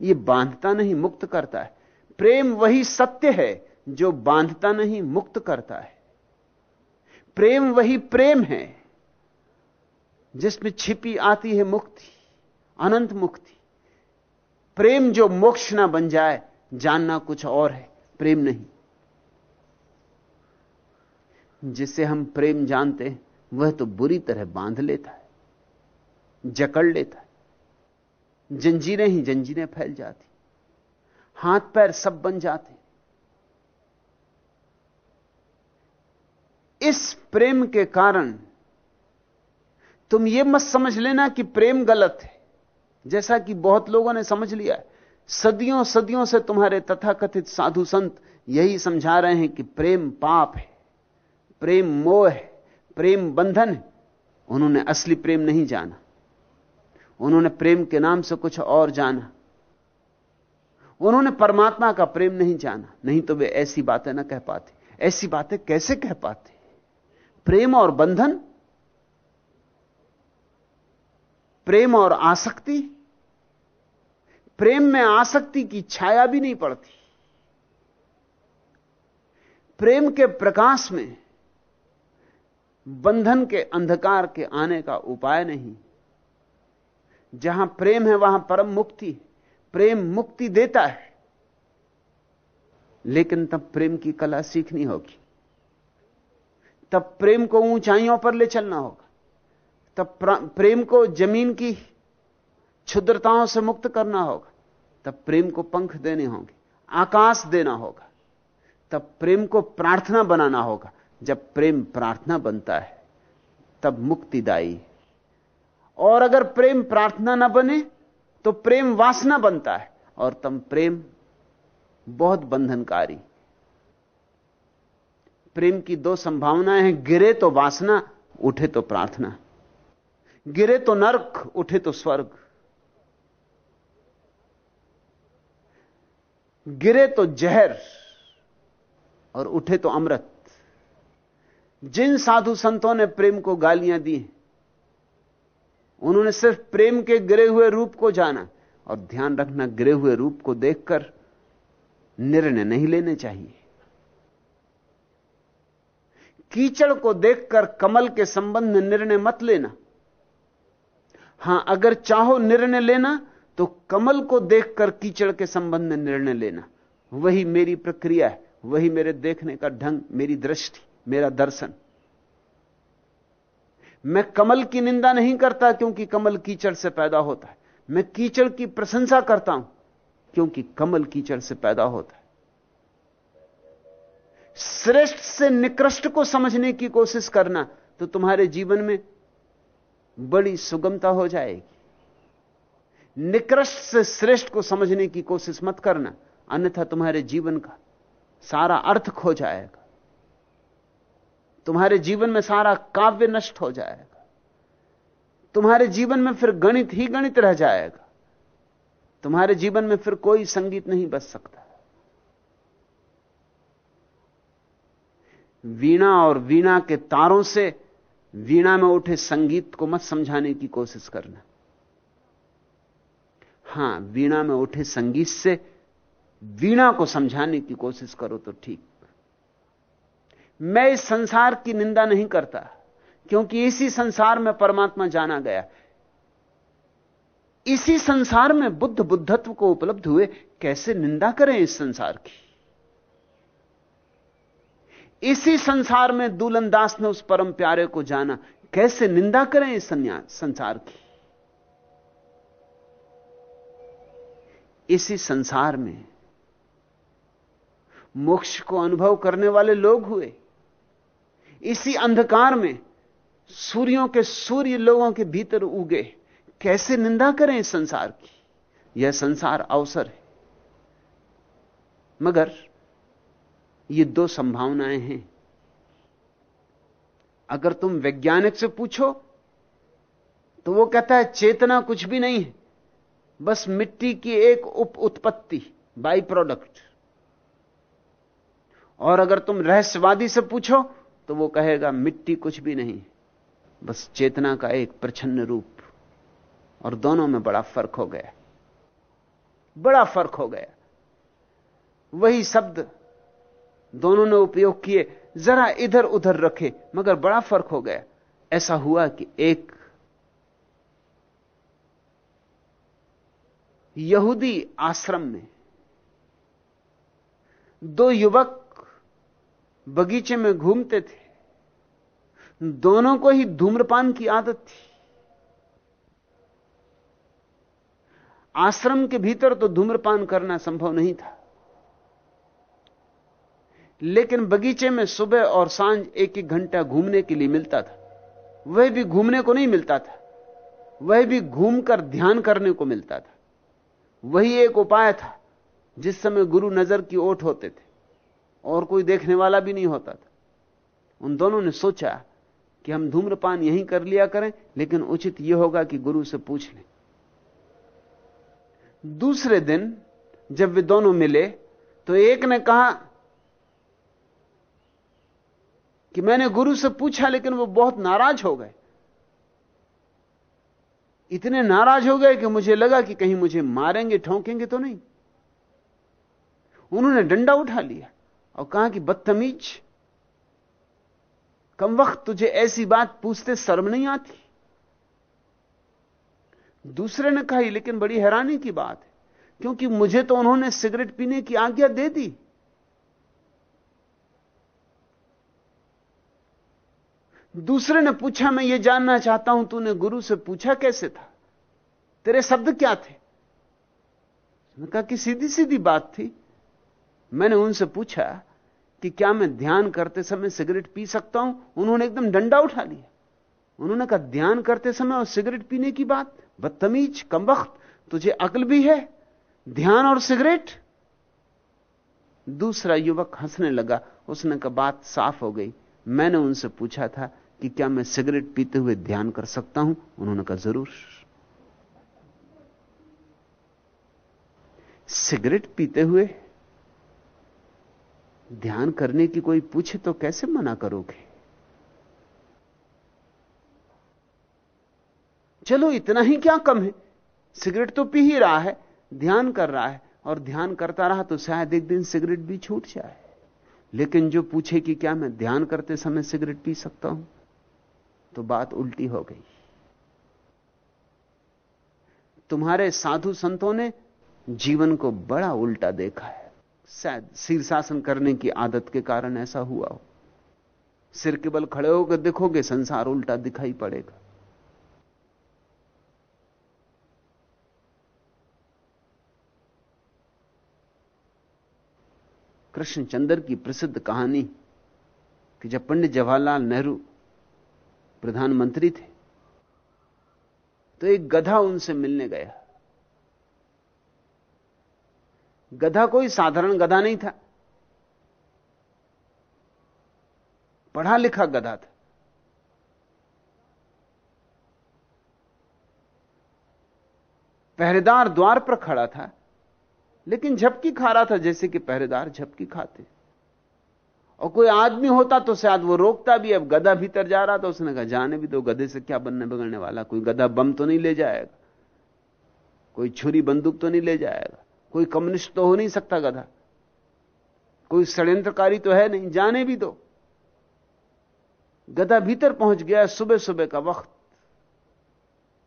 ये बांधता नहीं, मुक्त करता है। प्रेम वही सत्य है जो बांधता नहीं, मुक्त करता है। प्रेम वही प्रेम है जिसमें छिपी आती है मुक्ति, अनंत मुक्ति। प्रेम जो मोक्ष ना बन जाए, जानना कुछ और है, प्रेम नहीं। जिसे हम प्रेम जानते हैं, वह तो बुरी तरह बाँध लेता है, जकड़ लेता है। जंजीरें ही जंजीरें फैल जाती। हाथ पैर सब बन जाते। इस प्रेम के कारण तुम यह मत समझ लेना कि प्रेम गलत है। जैसा कि बहुत लोगों ने समझ लिया सदियों सदियों से तुम्हारे तथाकथित साधु संत यही समझा रहे हैं कि प्रेम पाप है, प्रेम मोह है, प्रेम बंधन है। उन्होंने असली प्रेम नहीं जाना। उन्होंने प्रेम के नाम से कुछ और जाना। उन्होंने परमात्मा का प्रेम नहीं जाना। नहीं तो वे ऐसी बातें ना कह पाते। ऐसी बातें कैसे कह पाते? प्रेम और बंधन, प्रेम और आसक्ति, प्रेम में आसक्ति की छाया भी नहीं पड़ती। प्रेम के प्रकाश में बंधन के अंधकार के आने का उपाय नहीं। जहाँ प्रेम है वहाँ परम मुक्ति प्रेम मुक्ति देता है। लेकिन तब प्रेम की कला सीखनी होगी। तब प्रेम को ऊंचाइयों पर ले चलना होगा। तब प्रेम को ज़मीन की क्षुद्रताओं से मुक्त करना होगा। तब प्रेम को पंख देने होंगे, आकाश देना होगा। तब प्रेम को प्रार्थना बनाना होगा। जब प्रेम प्रार्थना बनता है, तब मुक्तिदायी और अगर प्रेम प्रार्थना ना बने तो प्रेम वासना बनता है। और तम प्रेम बहुत बंधनकारी। प्रेम की दो संभावनाएँ हैं, गिरे तो वासना, उठे तो प्रार्थना। गिरे तो नरक, उठे तो स्वर्ग। गिरे तो जहर, और उठे तो अमृत। जिन साधु संतों ने प्रेम को गालियाँ दी उन्होंने सिर्फ़ प्रेम के गिरे हुए रूप को जाना और ध्यान रखना गिरे हुए रूप को देखकर निर्णय नहीं लेने चाहिए। कीचड़ को देखकर कमल के संबंध में निर्णय मत लेना। हाँ, अगर चाहो निर्णय लेना तो कमल को देखकर कीचड़ के संबंध में निर्णय लेना। वही मेरी प्रक्रिया है, वही मेरे देखने का ढंग, मेरी दृष्टि, मेरा दर्शन। मैं कमल की निंदा नहीं करता क्योंकि कमल कीचड़ से पैदा होता है। मैं कीचड़ की प्रशंसा करता हूँ क्योंकि कमल कीचड़ से पैदा होता है। श्रेष्ठ से निकृष्ट को समझने की कोशिश करना तो तुम्हारे जीवन में बड़ी सुगमता हो जाएगी। निकृष्ट से श्रेष्ठ को समझने की कोशिश मत करना, अन्यथा तुम्हारे जीवन का सारा अर्थ खो जाएगा। तुम्हारे जीवन में सारा काव्य नष्ट हो जाएगा। तुम्हारे जीवन में फिर गणित ही गणित रह जाएगा। तुम्हारे जीवन में फिर कोई संगीत नहीं बच सकता। वीणा और वीणा के तारों से वीणा में उठे संगीत को मत समझाने की कोशिश करना। हाँ, वीणा में उठे संगीत से वीणा को समझाने की कोशिश करो तो ठीक। मैं इस संसार की निंदा नहीं करता, क्योंकि इसी संसार में परमात्मा जाना गया। इसी संसार में बुद्ध बुद्धत्व को उपलब्ध हुए, कैसे निंदा करें इस संसार की? इसी संसार में दूलन दास ने उस परम प्यारे को जाना, कैसे निंदा करें इस संसार की? इसी संसार में मोक्ष को अनुभव करने वाले लोग हुए। इसी अंधकार में सूर्यों के सूर्य लोगों के भीतर उगे। कैसे निंदा करें इस संसार की? यह संसार अवसर है। मगर ये दो संभावनाएँ हैं। अगर तुम वैज्ञानिक से पूछो तो वो कहता है, चेतना कुछ भी नहीं है। बस मिट्टी की एक उप उत्पत्ति बाई प्रोडक्ट और अगर तुम रहस्यवादी से पूछो तो वो कहेगा, मिट्टी कुछ भी नहीं, बस चेतना का एक प्रछन्न रूप। और दोनों में बड़ा फ़र्क हो गया। बड़ा फ़र्क हो गया। वही शब्द दोनों ने उपयोग किए, जरा इधर उधर रखे, मगर बड़ा फ़र्क हो गया। ऐसा हुआ कि एक यहूदी आश्रम में दो युवक बगीचे में घूमते थे। दोनों को ही धूम्रपान की आदत थी। आश्रम के भीतर तो धूम्रपान करना संभव नहीं था। लेकिन बगीचे में सुबह और साँझ एक एक घंटा घूमने के लिए मिलता था। वह भी घूमने को नहीं मिलता था। वह भी घूमकर ध्यान करने को मिलता था। वही एक उपाय था जिस समय गुरु नज़र की ओट होते थे। और कोई देखने वाला भी नहीं होता था। उन दोनों ने सोचा कि हम धूम्रपान यहीं कर लिया करें, लेकिन उचित यह होगा कि गुरु से पूछ लें। दूसरे दिन जब वे दोनों मिले तो एक ने कहा कि मैंने गुरु से पूछा, लेकिन वो बहुत नाराज़ हो गए। इतने नाराज़ हो गए कि मुझे लगा कि कहीं मुझे मारेंगे, ठोंकेंगे तो नहीं। उन्होंने डंडा उठा लिया। और कहा कि बदतमीज, कम वक्त तुझे ऐसी बात पूछते शर्म नहीं आती। दूसरे ने कहा लेकिन बड़ी हैरानी की बात है, क्योंकि मुझे तो उन्होंने सिगरेट पीने की आज्ञा दे दी। दूसरे ने पूछा, मैं ये जानना चाहता हूँ, तूने गुरु से पूछा कैसे था? तेरे शब्द क्या थे? मैंने कहा कि सीधी सीधी बात थी। मैंने उनसे पूछा कि क्या मैं ध्यान करते समय सिगरेट पी सकता हूँ? उन्होंने एकदम डंडा उठा लिया। उन्होंने कहा, ध्यान करते समय और सिगरेट पीने की बात? बदतमीज कम वक्त तुझे अकल भी है? ध्यान और सिगरेट? दूसरा युवक हंसने लगा। उसने कहा, बात साफ़ हो गई। मैंने उनसे पूछा था कि क्या मैं सिगरेट पीते हुए ध्यान कर सकता हूँ? उन्होंने कहा, ज़रूर। सिगरेट पीते हुए ध्यान करने की कोई पूछे तो कैसे मना करोगे? चलो, इतना ही क्या कम है? सिगरेट तो पी ही रहा है, ध्यान कर रहा है, और ध्यान करता रहा तो शायद एक दिन सिगरेट भी छूट जाए। लेकिन जो पूछे कि क्या मैं ध्यान करते समय सिगरेट पी सकता हूँ तो बात उल्टी हो गई। तुम्हारे साधु संतों ने जीवन को बड़ा उल्टा देखा है। शायद शीर्षासन करने की आदत के कारण ऐसा हुआ हो। सिर के बल खड़े होकर देखोगे, संसार उल्टा दिखाई पड़ेगा। कृष्णचंद्र की प्रसिद्ध कहानी कि जब पंडित जवाहरलाल नेहरू प्रधानमंत्री थे तो एक गधा उनसे मिलने गया। गधा कोई साधारण गधा नहीं था। पढ़ा लिखा गधा था। पहरेदार द्वार पर खड़ा था, लेकिन झपकी खा रहा था जैसे कि पहरेदार झपकी खाते। और कोई आदमी होता तो शायद वो रोकता भी, अब गधा भीतर जा रहा था, उसने कहा, जाने भी दो, गधे से क्या बनने बिगड़ने वाला? कोई गधा बम तो नहीं ले जाएगा, कोई छुरी बंदूक तो नहीं ले जाएगा। कोई कम्युनिस्ट तो हो नहीं सकता गधा। कोई षड्यंत्रकारी तो है नहीं, जाने भी दो। गधा भीतर पहुँच गया सुबह सुबह का वक्त।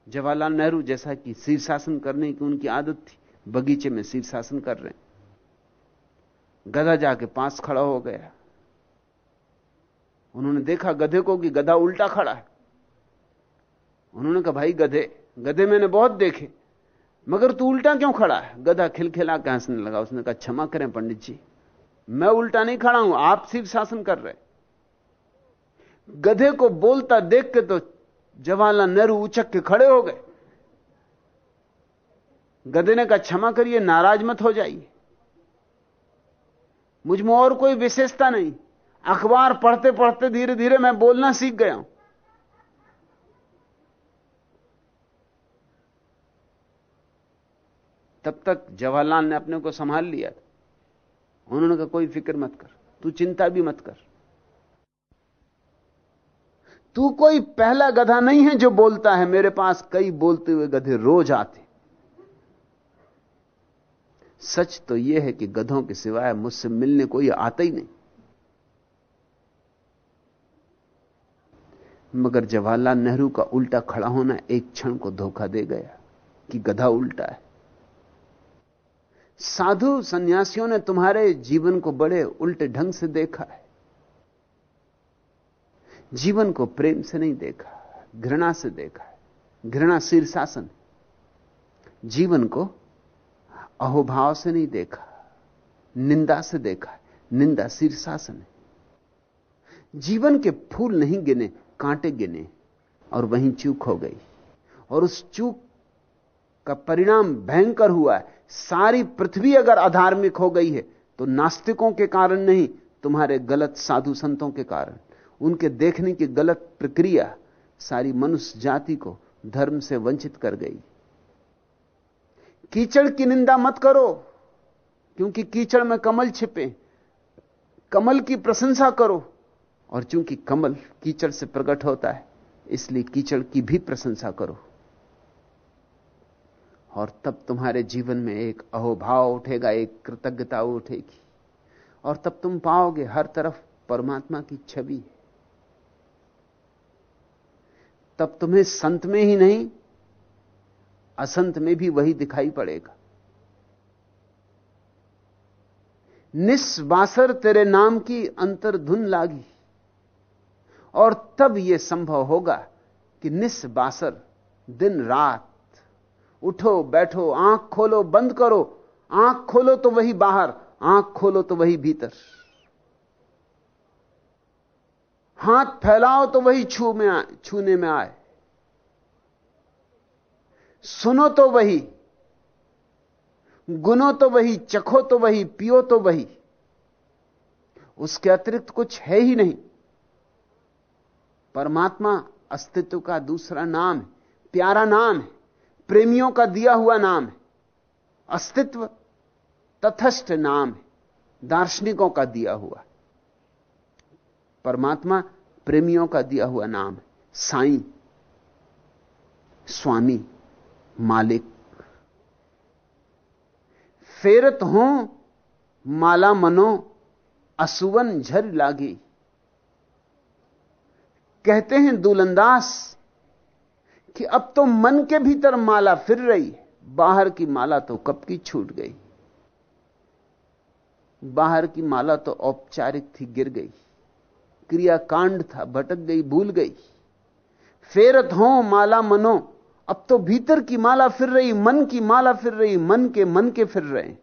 जवाहरलाल नेहरू जैसा कि शीर्षासन करने की उनकी आदत थी, बगीचे में शीर्षासन कर रहे गधा जाके पास खड़ा हो गया। उन्होंने देखा गधे को कि गधा उल्टा खड़ा है। उन्होंने कहा, भाई गधे गधे मैंने बहुत देखे। मगर तू उल्टा क्यों खड़ा है? गधा खिलखिला के हंसने लगा। उसने कहा, क्षमा करें पंडित जी। मैं उल्टा नहीं खड़ा हूँ, आप सिर्फ़ शासन कर रहे गधे को बोलता देख के तो जवाहरलाल नेहरू उचक के खड़े हो गए। गधे ने कहा, क्षमा करिए, नाराज़ मत हो जाइए। मुझमें और कोई विशेषता नहीं। अखबार पढ़ते पढ़ते धीरे धीरे मैं बोलना सीख गया हूँ। तब तक जवाहरलाल ने अपने को संभाल लिया उन्होंने कहा, कोई फ़िक्र मत कर, तू चिंता भी मत कर। तू कोई पहला गधा नहीं है जो बोलता है, मेरे पास कई बोलते हुए गधे रोज आते। सच तो यह है कि गधों के सिवाय मुझसे मिलने कोई आता ही नहीं। मगर जवाहरलाल नेहरू का उल्टा खड़ा होना एक क्षण को धोखा दे गया कि गधा उल्टा है। साधु सन्यासियों ने तुम्हारे जीवन को बड़े उल्टे ढंग से देखा है। जीवन को प्रेम से नहीं देखा, घृणा से देखा है। घृणा शीर्षासन जीवन को अहोभाव से नहीं देखा, निंदा से देखा है। निंदा शीर्षासन है। जीवन के फूल नहीं गिने, कांटे गिने और वहीं चूक हो गई। और उस चूक का परिणाम भयंकर हुआ है। सारी पृथ्वी अगर अधार्मिक हो गई है तो नास्तिकों के कारण नहीं, तुम्हारे गलत साधु संतों के कारण। उनके देखने की गलत प्रक्रिया सारी मनुष्य जाति को धर्म से वंचित कर गई। कीचड़ की निंदा मत करो, क्योंकि कीचड़ में कमल छिपे। कमल की प्रशंसा करो, और चूँकि कमल कीचड़ से प्रकट होता है, इसलिए कीचड़ की भी प्रशंसा करो। और तब तुम्हारे जीवन में एक अहोभाव उठेगा, एक कृतज्ञता उठेगी। और तब तुम पाओगे हर तरफ़ परमात्मा की छवि। तब तुम्हें संत में ही नहीं, असंत में भी वही दिखाई पड़ेगा। निस्वासर तेरे नाम की अंतर्धुन लागी। और तब यह संभव होगा कि निस्वासर दिन रात उठो, बैठो, आँख खोलो, बंद करो। आँख खोलो तो वही बाहर, आँख खोलो तो वही भीतर। हाथ फैलाओ तो वही छू में छूने में आए। सुनो तो वही, गुनो तो वही, चखो तो वही, पियो तो वही। उसके अतिरिक्त कुछ है ही नहीं। परमात्मा अस्तित्व का दूसरा नाम है, प्यारा नाम है। प्रेमियों का दिया हुआ नाम है। अस्तित्व तथस्थ नाम है। दार्शनिकों का दिया हुआ। परमात्मा प्रेमियों का दिया हुआ नाम है। साईं, स्वामी, मालिक। फेरत हो, माला मनो, असुवन झर लागी। कहते हैं दुलंदास कि अब तो मन के भीतर माला फिर रही, बाहर की माला तो कब की छूट गई? बाहर की माला तो औपचारिक थी, गिर गई। क्रियाकांड था, भटक गई, भूल गई। फेरत हो, माला मनो, अब तो भीतर की माला फिर रही, मन की माला फिर रही, मन के मन के फिर रहे।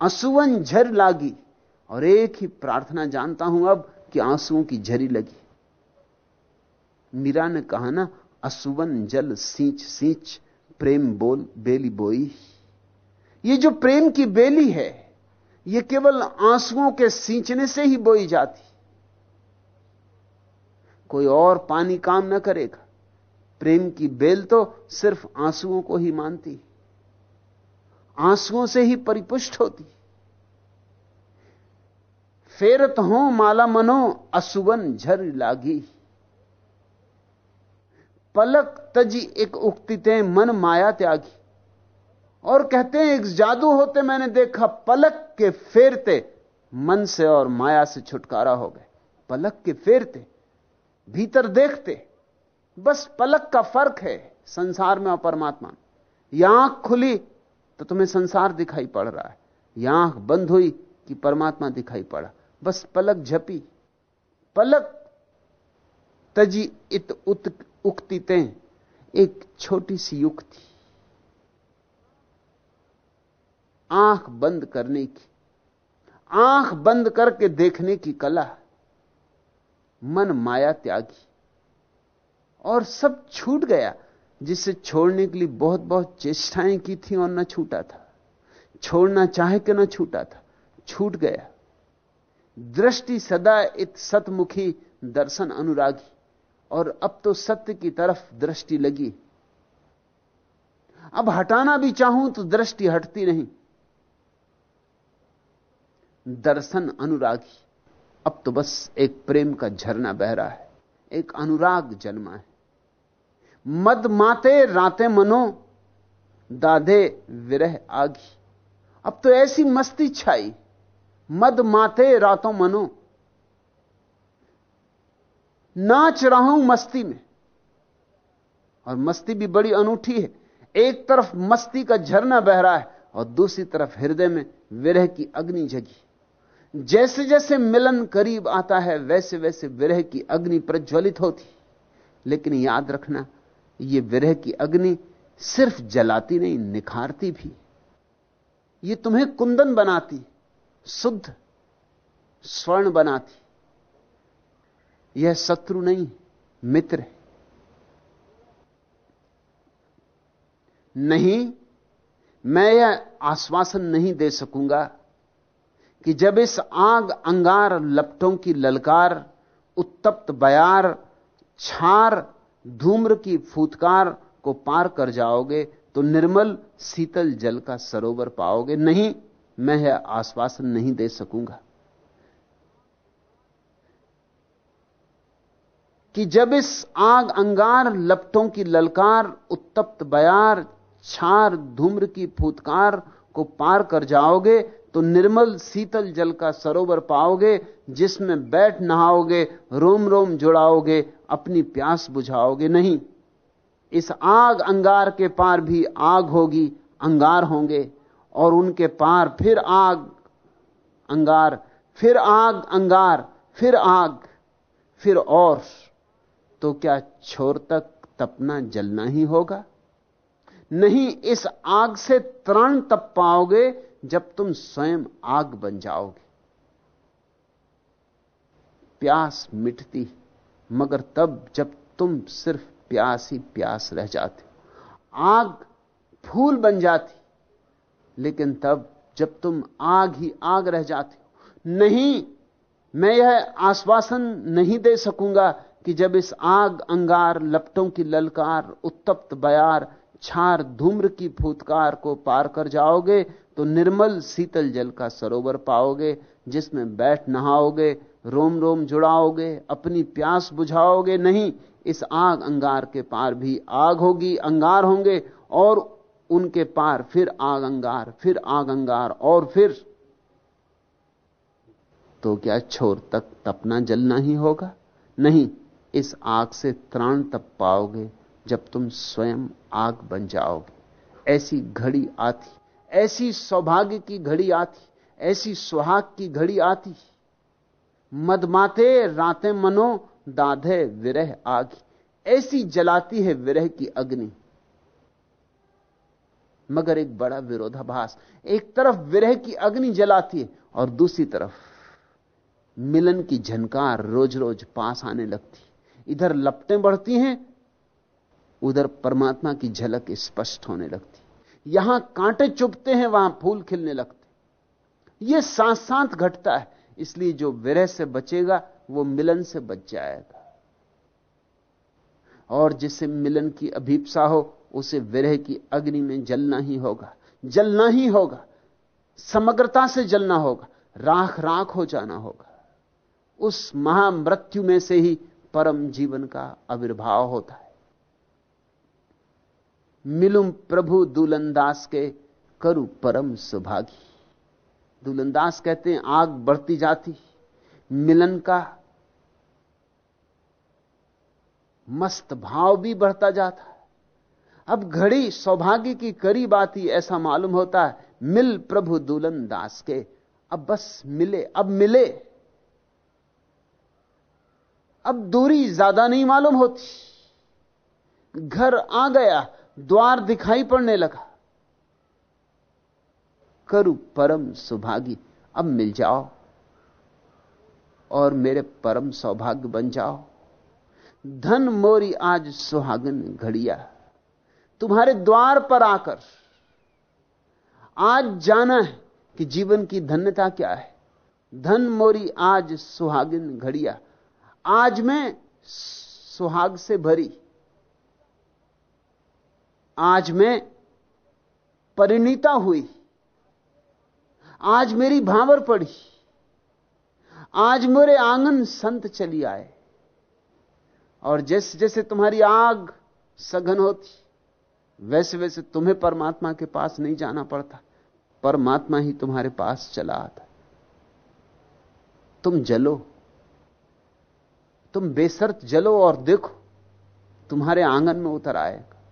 आंसुअन झर लागी, और एक ही प्रार्थना जानता हूँ अब कि आंसुओं की झरी लगी। मीरा ने कहा ना असुवन जल सींच सींच, प्रेम बोल बेली बोई। ये जो प्रेम की बेली है, ये केवल आंसुओं के सींचने से ही बोई जाती। कोई और पानी काम न करेगा। प्रेम की बेल तो सिर्फ़ आंसुओं को ही मानती। आंसुओं से ही परिपुष्ट होती। फेरत हो माला मनो असुवन झर लागी। पलक तजी एक उक्तिते मन माया त्यागी। और कहते हैं एक जादू होते मैंने देखा, पलक के फेरते मन से और माया से छुटकारा हो गए। पलक के फेरते, भीतर देखते, बस पलक का फ़र्क है संसार में और परमात्मा यह आँख खुली तो तुम्हें संसार दिखाई पड़ रहा है। यह आँख बंद हुई कि परमात्मा दिखाई पड़ा। बस पलक झपी। पलक तजी इत उत उक्तिते एक छोटी सी युक्ति आँख बंद करने की, आँख बंद करके देखने की कला, मन माया त्यागी, और सब छूट गया, जिसे छोड़ने के लिए बहुत बहुत चेष्टाएँ की थी और न छूटा था। छोड़ना चाहे कि न छूटा था, छूट गया। दृष्टि सदा इत सतमुखी दर्शन अनुरागी। और अब तो सत्य की तरफ़ दृष्टि लगी। अब हटाना भी चाहूँ तो दृष्टि हटती नहीं। दर्शन अनुरागी। अब तो बस एक प्रेम का झरना बह रहा है, एक अनुराग जन्मा है। मद माते राते मनो दादे विरह आगी। अब तो ऐसी मस्ती छाई, मद माते रातों मनो। नाच रहा हूँ मस्ती में। और मस्ती भी बड़ी अनूठी है। एक तरफ़ मस्ती का झरना बह रहा है और दूसरी तरफ़ हृदय में विरह की अग्नि जगी। जैसे जैसे मिलन करीब आता है, वैसे वैसे विरह की अग्नि प्रज्वलित होती। लेकिन याद रखना यह विरह की अग्नि सिर्फ़ जलाती नहीं, निखारती भी। ये तुम्हें कुंदन बनाती, शुद्ध, स्वर्ण बनाती। यह शत्रु नहीं, मित्र है। नहीं, मैं यह आश्वासन नहीं दे सकूँगा कि जब इस आग, अंगार, लपटों की ललकार, उत्तप्त बयार, छार, धूम्र की फूतकार को पार कर जाओगे तो निर्मल, शीतल जल का सरोवर पाओगे। नहीं, मैं यह आश्वासन नहीं दे सकूँगा। कि जब इस आग अंगार लपटों की ललकार, उत्तप्त बयार, छार धूम्र की फूतकार को पार कर जाओगे तो निर्मल शीतल जल का सरोवर पाओगे, जिसमें बैठ नहाओगे, रोम रोम जुड़ाओगे, अपनी प्यास बुझाओगे नहीं। इस आग अंगार के पार भी आग होगी, अंगार होंगे, और उनके पार फिर आग अंगार, फिर आग अंगार, फिर आग, फिर और। तो क्या छोर तक तपना जलना ही होगा? नहीं, इस आग से त्राण तप पाओगे जब तुम स्वयं आग बन जाओगे। प्यास मिटती, मगर तब जब तुम सिर्फ़ प्यास ही प्यास रह जाते आग फूल बन जाती, लेकिन तब जब तुम आग ही आग रह जाते हो। नहीं, मैं यह आश्वासन नहीं दे सकूँगा कि जब इस आग, अंगार, लपटों की ललकार, उत्तप्त बयार, छार, धूम्र की फूतकार को पार कर जाओगे तो निर्मल शीतल जल का सरोवर पाओगे, जिसमें बैठ नहाओगे, रोम रोम जुड़ाओगे, अपनी प्यास बुझाओगे नहीं, इस आग, अंगार के पार भी आग होगी, अंगार होंगे, और उनके पार फिर आग, अंगार, फिर आग, अंगार, और फिर तो क्या छोर तक तपना जलना ही होगा? नहीं। इस आग से त्राण तप पाओगे जब तुम स्वयं आग बन जाओगे। ऐसी घड़ी आती, ऐसी सौभाग्य की घड़ी आती, ऐसी सुहाग की घड़ी आती। मदमाते रातें मनो, दाधे विरह आगी। ऐसी जलाती है विरह की अग्नि। मगर एक बड़ा विरोधाभास, एक तरफ़ विरह की अग्नि जलाती है और दूसरी तरफ़ मिलन की झनकार रोज रोज पास आने लगती। इधर लपटें बढ़ती हैं, उधर परमात्मा की झलक स्पष्ट होने लगती। यहाँ कांटे चुभते हैं, वहाँ फूल खिलने लगते। यह साथ साथ घटता है, इसलिए जो विरह से बचेगा, वो मिलन से बच जाएगा। और जिसे मिलन की अभीपसा हो, उसे विरह की अग्नि में जलना ही होगा। जलना ही होगा। समग्रता से जलना होगा। राख राख हो जाना होगा। उस महामृत्यु में से ही परम जीवन का आविर्भाव होता है। मिलुम प्रभु दुलंदास के करु परम सुभागी। दुलंदास कहते हैं, आग बढ़ती जाती, मिलन का मस्त भाव भी बढ़ता जाता। अब घड़ी सौभाग्य की करीब आती, ऐसा मालूम होता है, मिल प्रभु दुलन दास के। अब बस मिले, अब मिले। अब दूरी ज़्यादा नहीं मालूम होती। घर आ गया, द्वार दिखाई पड़ने लगा। करु परम सुभागी अब मिल जाओ। और मेरे परम सौभाग्य बन जाओ। धन मोरी आज सुहागन घड़िया। तुम्हारे द्वार पर आकर, आज जाना है कि जीवन की धन्यता क्या है। धन मोरी आज सुहागिन घड़िया। आज मैं सुहाग से भरी। आज मैं परिणीता हुई। आज मेरी भावर पड़ी। आज मेरे आँगन संत चली आए। और जैसे जैसे तुम्हारी आग सघन होती वैसे वैसे तुम्हें परमात्मा के पास नहीं जाना पड़ता। परमात्मा ही तुम्हारे पास चला आता। तुम जलो। तुम बेसर्त जलो और देखो, तुम्हारे आँगन में उतर आएगा।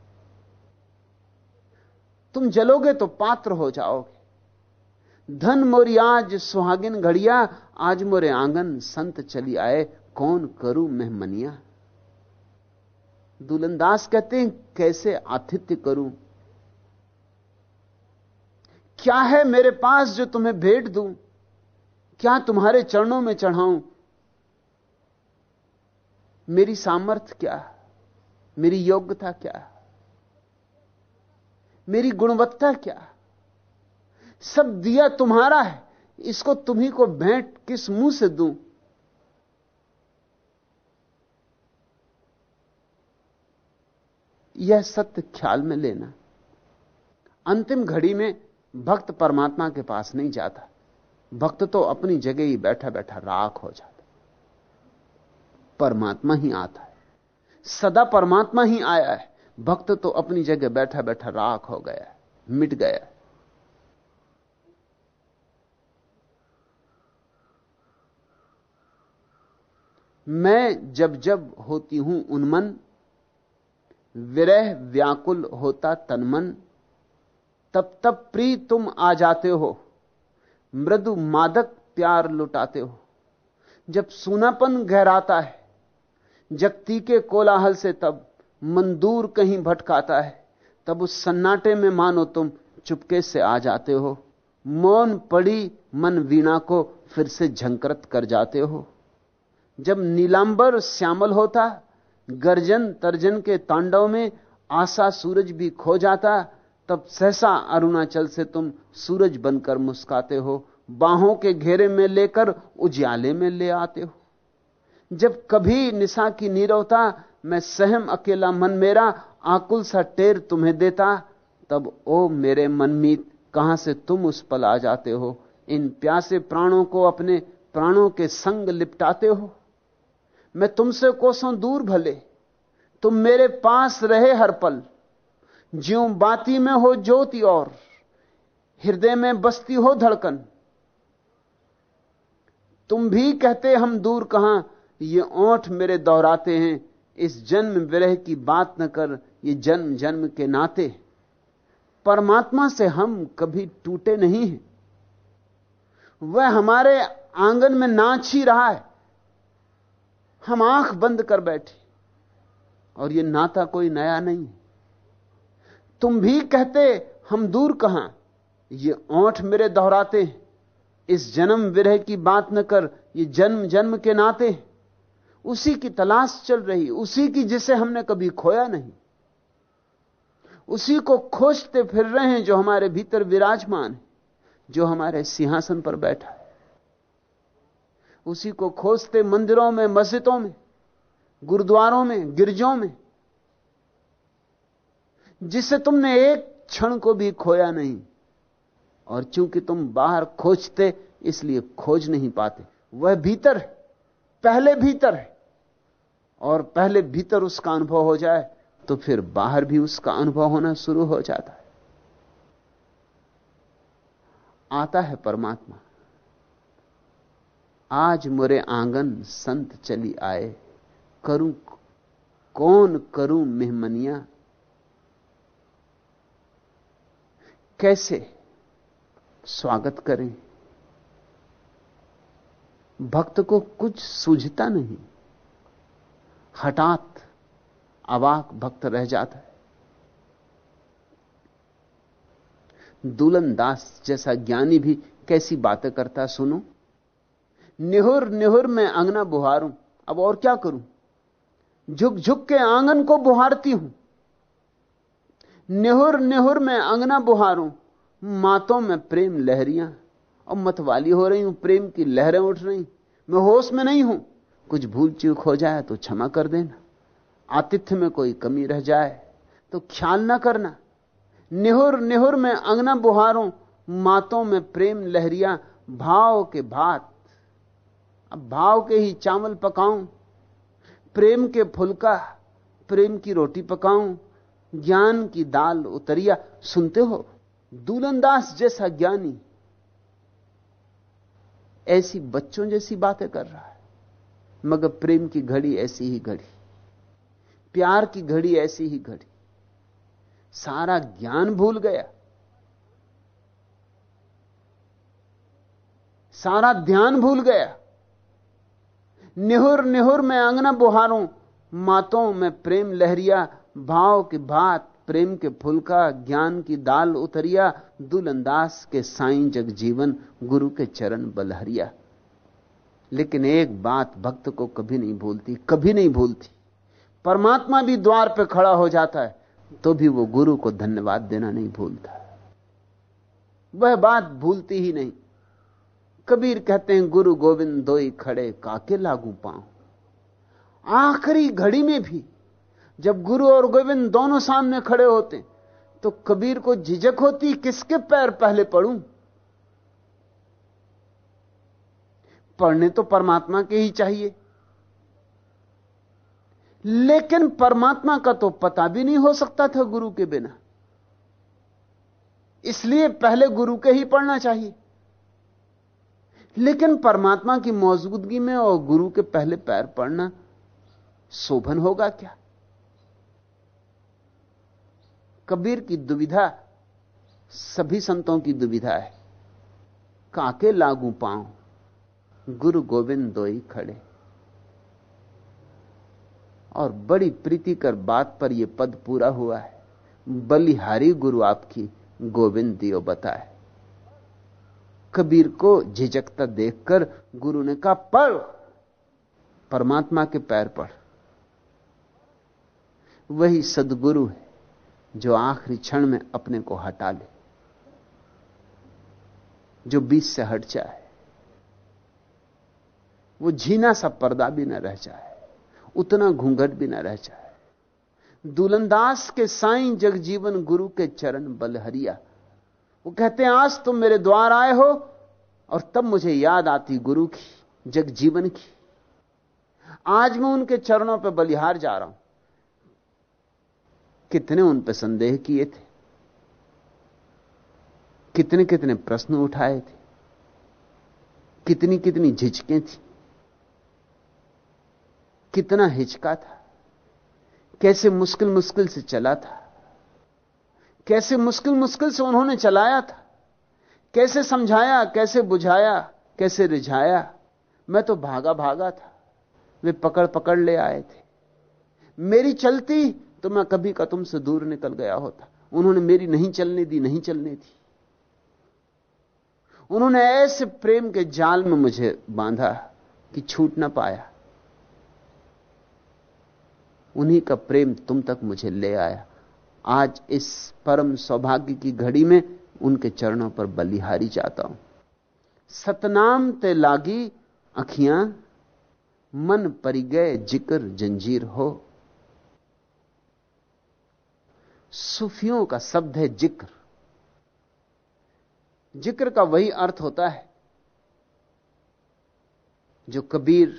तुम जलोगे तो पात्र हो जाओगे। धन मोरी आज सुहागिन घड़िया, आज मोरे आँगन संत चली आए, कौन करूँ मैं मनिया दुलंदास कहते हैं, कैसे आतिथ्य करूँ? क्या है मेरे पास जो तुम्हें भेंट दूँ? क्या तुम्हारे चरणों में चढ़ाऊं? मेरी सामर्थ्य क्या मेरी योग्यता क्या मेरी गुणवत्ता क्या सब दिया तुम्हारा है। इसको तुम्ही को भेंट किस मुँह से दूँ? यह सत्य ख्याल में लेना। अंतिम घड़ी में भक्त परमात्मा के पास नहीं जाता। भक्त तो अपनी जगह ही बैठा बैठा राख हो जाता। परमात्मा ही आता है। सदा परमात्मा ही आया है। भक्त तो अपनी जगह बैठा बैठा राख हो गया मिट गया मैं जब जब होती हूँ उन्मन, विरह व्याकुल होता तनमन, तब तब प्री तुम आ जाते हो, मृदु मादक प्यार लुटाते हो। जब सूनापन गहराता है जगती के कोलाहल से तब मन दूर कहीं भटकाता है। तब उस सन्नाटे में मानो तुम चुपके से आ जाते हो। मौन पड़ी मन वीणा को फिर से झंकृत कर जाते हो। जब नीलांबर श्यामल होता, गर्जन तर्जन के तांडव में आशा सूरज भी खो जाता, तब सहसा अरुणाचल से तुम सूरज बनकर मुस्काते हो। बाहों के घेरे में लेकर उजियाले में ले आते हो। जब कभी निशा की नीरवता मैं सहम अकेला मन मेरा, आकुल सा टेर तुम्हें देता, तब ओ मेरे मनमीत, कहाँ से तुम उस पल आ जाते हो? इन प्यासे प्राणों को अपने प्राणों के संग लिपटाते हो? मैं तुमसे कोसों दूर भले, तुम मेरे पास रहे हर पल, ज्यो बाती में हो ज्योति और, हृदय में बसती हो धड़कन। तुम भी कहते हम दूर कहाँ ये ओठ मेरे दोहराते हैं, इस जन्म विरह की बात न कर, ये जन्म जन्म के नाते। परमात्मा से हम कभी टूटे नहीं हैं। वह हमारे आँगन में नाच ही रहा है। हम आँख बंद कर बैठे, और यह नाता कोई नया नहीं। तुम भी कहते, हम दूर कहाँ? ये ओठ मेरे दोहराते हैं, इस जन्म विरह की बात न कर, ये जन्म जन्म के नाते। उसी की तलाश चल रही, उसी की जिसे हमने कभी खोया नहीं। उसी को खोजते फिर रहे हैं जो हमारे भीतर विराजमान है, जो हमारे सिंहासन पर बैठा है। उसी को खोजते मंदिरों में, मस्जिदों में, गुरुद्वारों में, गिरजों में, जिसे तुमने एक क्षण को भी खोया नहीं। और चूँकि तुम बाहर खोजते, इसलिए खोज नहीं पाते। वह भीतर है। पहले भीतर है। और पहले भीतर उसका अनुभव हो जाए तो फिर बाहर भी उसका अनुभव होना शुरू हो जाता है। आता है परमात्मा। आज मोरे आँगन संत चली आए। करूँ कौन करूँ मेहमनिया? कैसे स्वागत करें? भक्त को कुछ सूझता नहीं। हठात अवाक भक्त रह जाता है। दुलन दास जैसा ज्ञानी भी कैसी बातें करता सुनो। निहुर निहुर में अंगना बुहारूं, अब और क्या करूँ? झुक झुक के आँगन को बुहारती हूँ। निहुर निहुर में अंगना बुहारूं, मातों में प्रेम लहरियाँ। और मतवाली हो रही हूँ, प्रेम की लहरें उठ रही। मैं होश में नहीं हूँ। कुछ भूल चूक हो जाए तो क्षमा कर देना। आतिथ्य में कोई कमी रह जाए तो ख्याल ना करना। निहुर निहुर में अंगना बुहारों, मातों में प्रेम लहरिया, भाव के भात। अब भाव के ही चावल पकाऊं, प्रेम के फुलका, प्रेम की रोटी पकाऊं, ज्ञान की दाल उतरिया। सुनते हो? दूलनदास जैसा ज्ञानी। ऐसी बच्चों जैसी बातें कर रहा है। मगर प्रेम की घड़ी ऐसी ही घड़ी, प्यार की घड़ी ऐसी ही घड़ी। सारा ज्ञान भूल गया। सारा ध्यान भूल गया। निहुर निहुर में अंगना बुहारों, मातों में प्रेम लहरिया, भाव की भात प्रेम के फुलका ज्ञान की दाल उतरिया, दुलंदास के साईं जग जीवन, गुरु के चरण बलहरिया। लेकिन एक बात भक्त को कभी नहीं भूलती, कभी नहीं भूलती। परमात्मा भी द्वार पर खड़ा हो जाता है तो भी वो गुरु को धन्यवाद देना नहीं भूलता। वह बात भूलती ही नहीं। कबीर कहते हैं, गुरु गोविंद दोई खड़े, काके लागू पाऊँ आखिरी घड़ी में भी जब गुरु और गोविंद दोनों सामने खड़े होते तो कबीर को झिझक होती, किसके पैर पहले पड़ूं? पढ़ने तो परमात्मा के ही चाहिए। लेकिन परमात्मा का तो पता भी नहीं हो सकता था गुरु के बिना। इसलिए पहले गुरु के ही पढ़ना चाहिए। लेकिन परमात्मा की मौजूदगी में और गुरु के पहले पैर पढ़ना शोभन होगा क्या? कबीर की दुविधा, सभी संतों की दुविधा है। काके लागू पाँव, गुरु गोविंद दोई खड़े। और बड़ी प्रीतिकर बात पर यह पद पूरा हुआ है। बलिहारी गुरु आपकी गोविंद दियो बताए। कबीर को झिझकता देखकर गुरु ने कहा, पढ़। परमात्मा के पैर पढ़। वही सदगुरु है। जो आखिरी क्षण में अपने को हटा ले, जो बीच से हट जाए, वो झीना सा पर्दा भी न रह जाए, उतना घूंघट भी न रह जाए। दुलंदास के साईं जगजीवन गुरु के चरण बलहरिया, वो कहते हैं, आज तुम मेरे द्वार आए हो और तब मुझे याद आती गुरु की, जगजीवन की। आज मैं उनके चरणों पर बलिहार जा रहा हूँ। कितने उन पर संदेह किए थे? कितने कितने प्रश्न उठाए थे? कितनी कितनी झिझकें थी? कितना हिचका था? कैसे मुश्किल मुश्किल से चला था? कैसे मुश्किल मुश्किल से उन्होंने चलाया था? कैसे समझाया, कैसे बुझाया, कैसे रिझाया? मैं तो भागा भागा था। वे पकड़ पकड़ ले आए थे। मेरी चलती तो मैं कभी का तुमसे दूर निकल गया होता। उन्होंने मेरी नहीं चलने दी, नहीं चलने दी। उन्होंने ऐसे प्रेम के जाल में मुझे बांधा कि छूट ना पाया। उन्हीं का प्रेम तुम तक मुझे ले आया। आज इस परम सौभाग्य की घड़ी में उनके चरणों पर बलिहारी जाता हूँ। सतनाम ते लागी, अखियाँ, मन परि गए ज़िक्र, जंजीर हो। सूफियों का शब्द है ज़िक्र। ज़िक्र का वही अर्थ होता है जो कबीर,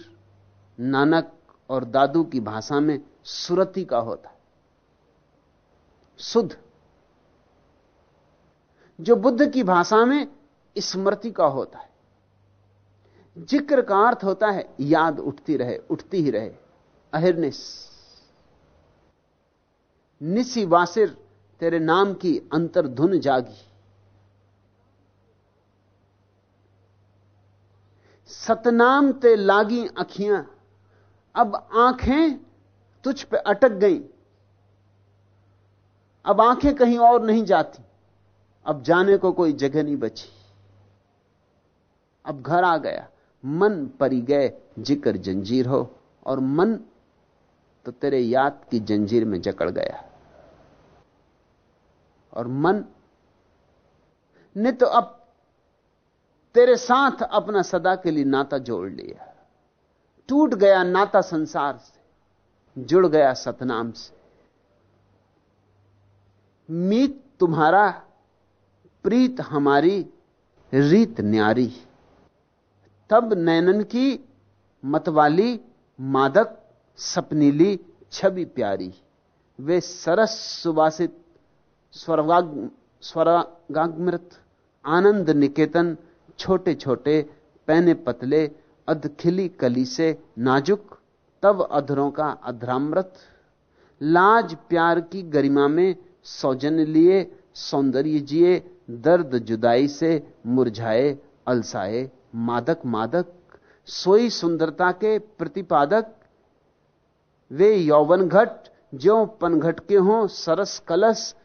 नानक और दादू की भाषा में सुरति का होता है। शुद्ध। जो बुद्ध की भाषा में स्मृति का होता है। ज़िक्र का अर्थ होता है, याद उठती रहे, उठती ही रहे, अहिर्निस। निसी वासिर, तेरे नाम की अंतर्धुन जागी। सतनाम ते लागी अखियाँ, अब आँखें तुझ पे अटक गई। अब आँखें कहीं और नहीं जाती, अब जाने को कोई जगह नहीं बची। अब घर आ गया, मन परी गए, ज़िक्र जंजीर हो, और मन तो तेरे याद की जंजीर में जकड़ गया। और मन। ने तो अब तेरे साथ अपना सदा के लिए नाता जोड़ लिया। टूट गया नाता संसार से, जुड़ गया सतनाम से। मीत तुम्हारा, प्रीत हमारी, रीत न्यारी। तब नैनन की मतवाली, मादक, सपनीली, छवि प्यारी। वे सरस सुवासित स्वर्गाग आनंद निकेतन छोटे छोटे पैने पतले अधखिली कली से नाजुक, तब अधरों का अधरामृत। लाज प्यार की गरिमा में सौजन्य लिए, सौंदर्य जिए, दर्द जुदाई से मुरझाए, अलसाए मादक मादक सोई सुंदरता के प्रतिपादक। वे यौवन घट जो पनघट के हों, सरस कलश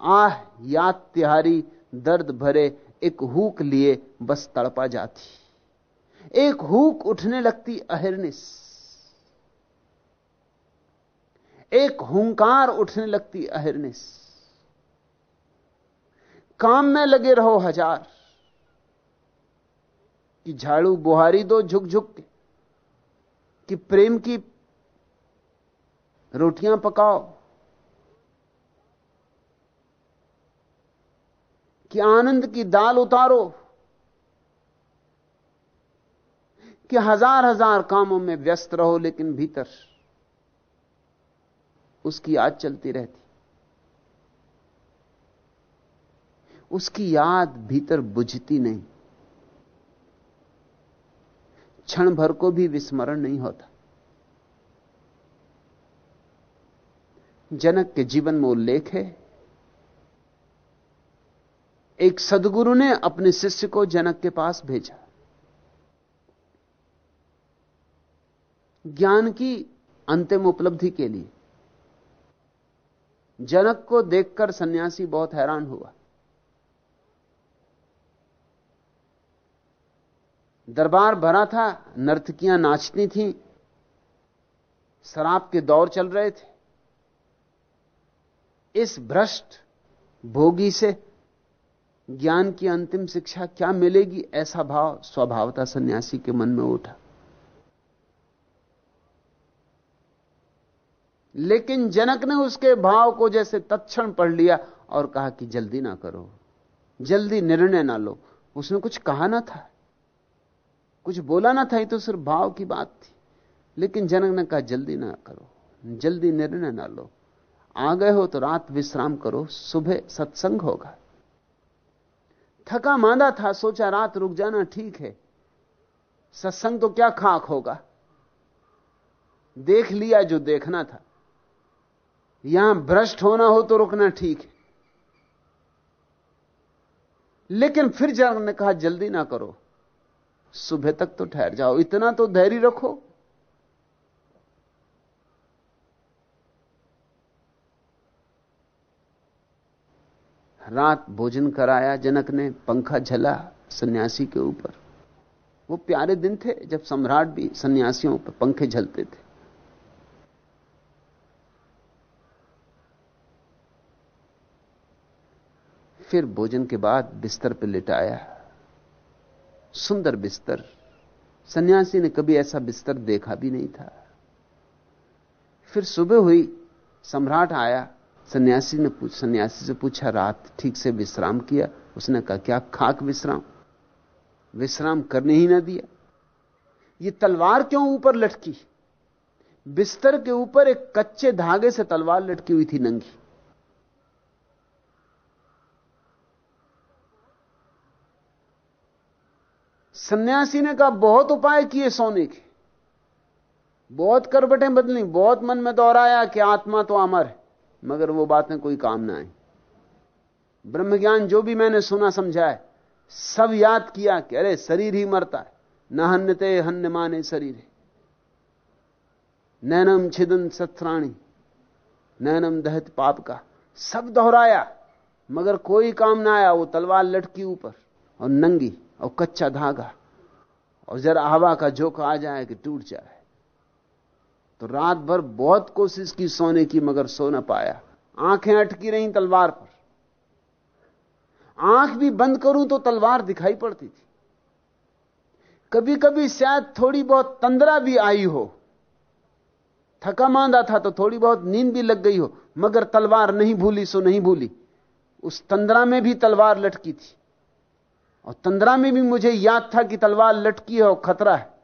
आह, याद तिहारी दर्द भरे एक हुक लिए बस तड़पा जाती। एक हुक उठने लगती अहिर्निस। एक हुंकार उठने लगती अहिर्निस। काम में लगे रहो हज़ार। कि झाड़ू बुहारी दो झुक झुक के, कि प्रेम की रोटियाँ पकाओ। कि आनंद की दाल उतारो, कि हज़ार हज़ार कामों में व्यस्त रहो लेकिन भीतर उसकी याद चलती रहती। उसकी याद भीतर बुझती नहीं। क्षण भर को भी विस्मरण नहीं होता। जनक के जीवन में उल्लेख है एक सदगुरु ने अपने शिष्य को जनक के पास भेजा। ज्ञान की अंतिम उपलब्धि के लिए। जनक को देखकर सन्यासी बहुत हैरान हुआ। दरबार भरा था, नर्तकियाँ नाचती थीं, शराब के दौर चल रहे थे। इस भ्रष्ट भोगी से ज्ञान की अंतिम शिक्षा क्या मिलेगी? ऐसा भाव स्वभावता सन्यासी के मन में उठा। लेकिन जनक ने उसके भाव को जैसे तत्क्षण पढ़ लिया और कहा कि जल्दी ना करो, जल्दी निर्णय ना लो। उसने कुछ कहा ना था। कुछ बोला ना था, ये तो सिर्फ़ भाव की बात थी। लेकिन जनक ने कहा, जल्दी ना करो, जल्दी निर्णय ना लो। आ गए हो तो रात विश्राम करो, सुबह सत्संग होगा। थका मांदा था, सोचा रात रुक जाना ठीक है। सत्संग तो क्या खाक होगा? देख लिया जो देखना था। यहाँ भ्रष्ट होना हो तो रुकना ठीक है। लेकिन फिर जनक ने कहा, जल्दी ना करो। सुबह तक तो ठहर जाओ, इतना तो धैर्य रखो। रात भोजन कराया, जनक ने पंखा झला सन्यासी के ऊपर। वो प्यारे दिन थे, जब सम्राट भी सन्यासियों पर पंखे झलते थे। फिर भोजन के बाद बिस्तर पर लिटाया। सुंदर बिस्तर। सन्यासी ने कभी ऐसा बिस्तर देखा भी नहीं था। फिर सुबह हुई, सम्राट आया। सन्यासी ने पूछ सन्यासी से पूछा, रात ठीक से विश्राम किया? उसने कहा, क्या खाक विश्राम? विश्राम करने ही ना दिया। ये तलवार क्यों ऊपर लटकी? बिस्तर के ऊपर एक कच्चे धागे से तलवार लटकी हुई थी नंगी। सन्यासी ने कहा, बहुत उपाय किए सोने के। बहुत करबटें बदली, बहुत मन में दोहराया कि आत्मा तो अमर है। मगर वो बातें कोई काम ना आई। ब्रह्म ज्ञान जो भी मैंने सुना समझा है, सब याद किया कि अरे शरीर ही मरता है। न हन्यते हन्य माने शरीर। नैनम छिदन सत्राणी, नैनम दहत पाप का। सब दोहराया, मगर कोई काम ना आया, वो तलवार लटकी ऊपर, और नंगी, और कच्चा धागा, और जरा हवा का झोंका आ जाए कि टूट जाए। तो रात भर बहुत कोशिश की सोने की, मगर सो ना पाया। आँखें अटकी रहीं तलवार पर। आँख भी बंद करूँ तो तलवार दिखाई पड़ती थी। कभी कभी शायद थोड़ी बहुत तंद्रा भी आई हो। थका मांदा था तो थोड़ी बहुत नींद भी लग गई हो, मगर तलवार नहीं भूली सो नहीं भूली। उस तंद्रा में भी तलवार लटकी थी। और तंद्रा में भी मुझे याद था कि तलवार लटकी है और खतरा है।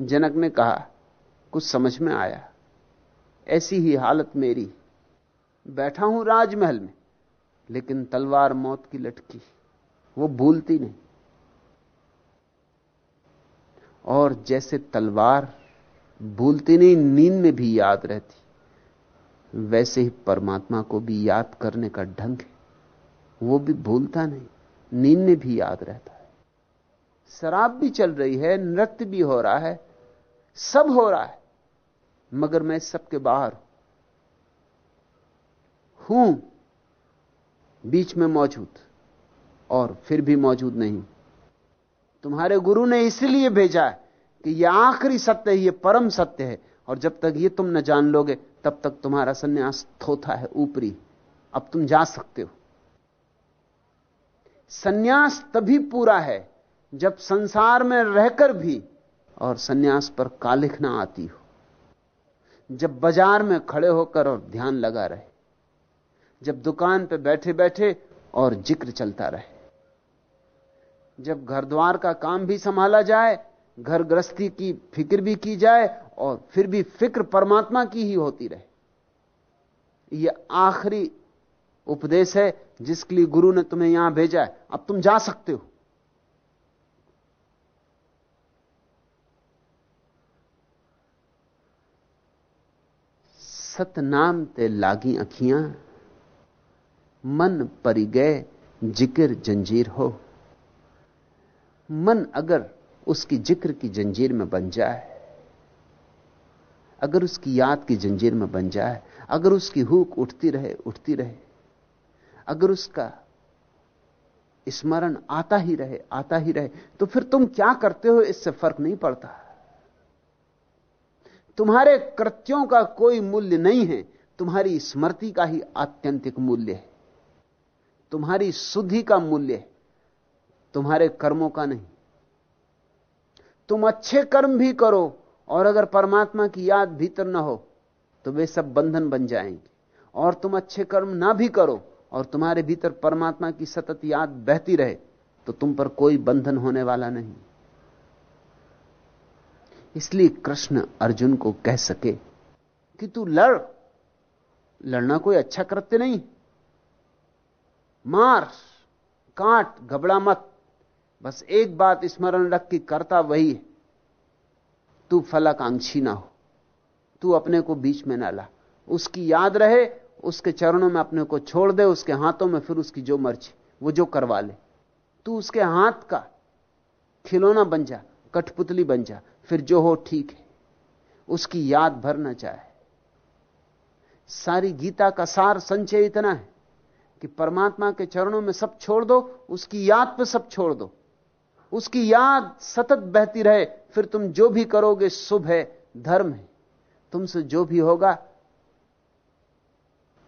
जनक ने कहा, कुछ समझ में आया। ऐसी ही हालत मेरी। बैठा हूँ राजमहल में, लेकिन तलवार मौत की लटकी, वो भूलती नहीं। और जैसे तलवार भूलती नहीं, नींद में भी याद रहती, वैसे ही परमात्मा को भी याद करने का ढंग है। वो भी भूलता नहीं, नींद में भी याद रहता है। शराब भी चल रही है, नृत्य भी हो रहा है सब हो रहा है, मगर मैं सबके बाहर हूँ। बीच में मौजूद, और फिर भी मौजूद नहीं। तुम्हारे गुरु ने इसलिए भेजा है कि यह आखिरी सत्य है यह परम सत्य है, और जब तक यह तुम न जान लोगे, तब तक तुम्हारा सन्यास थोथा है ऊपरी। अब तुम जा सकते हो। सन्यास तभी पूरा है जब संसार में रहकर भी और सन्यास पर कालिख ना आती हो। जब बाज़ार में खड़े होकर और ध्यान लगा रहे, जब दुकान पे बैठे बैठे और ज़िक्र चलता रहे, जब घर द्वार का काम भी संभाला जाए, घर गृहस्थी की फ़िक्र भी की जाए और फिर भी फ़िक्र परमात्मा की ही होती रहे। यह आखिरी उपदेश है जिसके लिए गुरु ने तुम्हें यहाँ भेजा है। अब तुम जा सकते हो। सतनाम ते लागी अखियाँ। मन परि गए, ज़िक्र जंजीर हो। मन अगर उसकी ज़िक्र की जंजीर में बन जाए, अगर उसकी याद की जंजीर में बन जाए, अगर उसकी हुक उठती रहे उठती रहे, अगर उसका स्मरण आता ही रहे, आता ही रहे तो फिर तुम क्या करते हो, इससे फ़र्क नहीं पड़ता। तुम्हारे कृत्यों का कोई मूल्य नहीं है, तुम्हारी स्मृति का ही आत्यंतिक मूल्य है। तुम्हारी शुद्धि का मूल्य है, तुम्हारे कर्मों का नहीं। तुम अच्छे कर्म भी करो, और अगर परमात्मा की याद भीतर ना हो तो वे सब बंधन बन जाएँगे। और तुम अच्छे कर्म ना भी करो, और तुम्हारे भीतर परमात्मा की सतत याद बहती रहे तो तुम पर कोई बंधन होने वाला नहीं। इसलिए कृष्ण अर्जुन को कह सके कि तू लड़। लड़ना कोई अच्छा कृत्य नहीं। मार, काट, घबरा मत। बस एक बात स्मरण रख कि करता वही है। तू फलाकांक्षी ना हो। तू अपने को बीच में ना ला। उसकी याद रहे, उसके चरणों में अपने को छोड़ दे, उसके हाथों में फिर उसकी जो मर्ज़ी, वो जो करवा ले। तू उसके हाथ का खिलौना बन जा, कठपुतली बन जा। फिर जो हो ठीक है। उसकी याद भर ना चाहे सारी गीता का सार संचय इतना है कि परमात्मा के चरणों में सब छोड़ दो, उसकी याद पर सब छोड़ दो। उसकी याद सतत बहती रहे, फिर तुम जो भी करोगे शुभ है, धर्म है। तुमसे जो भी होगा,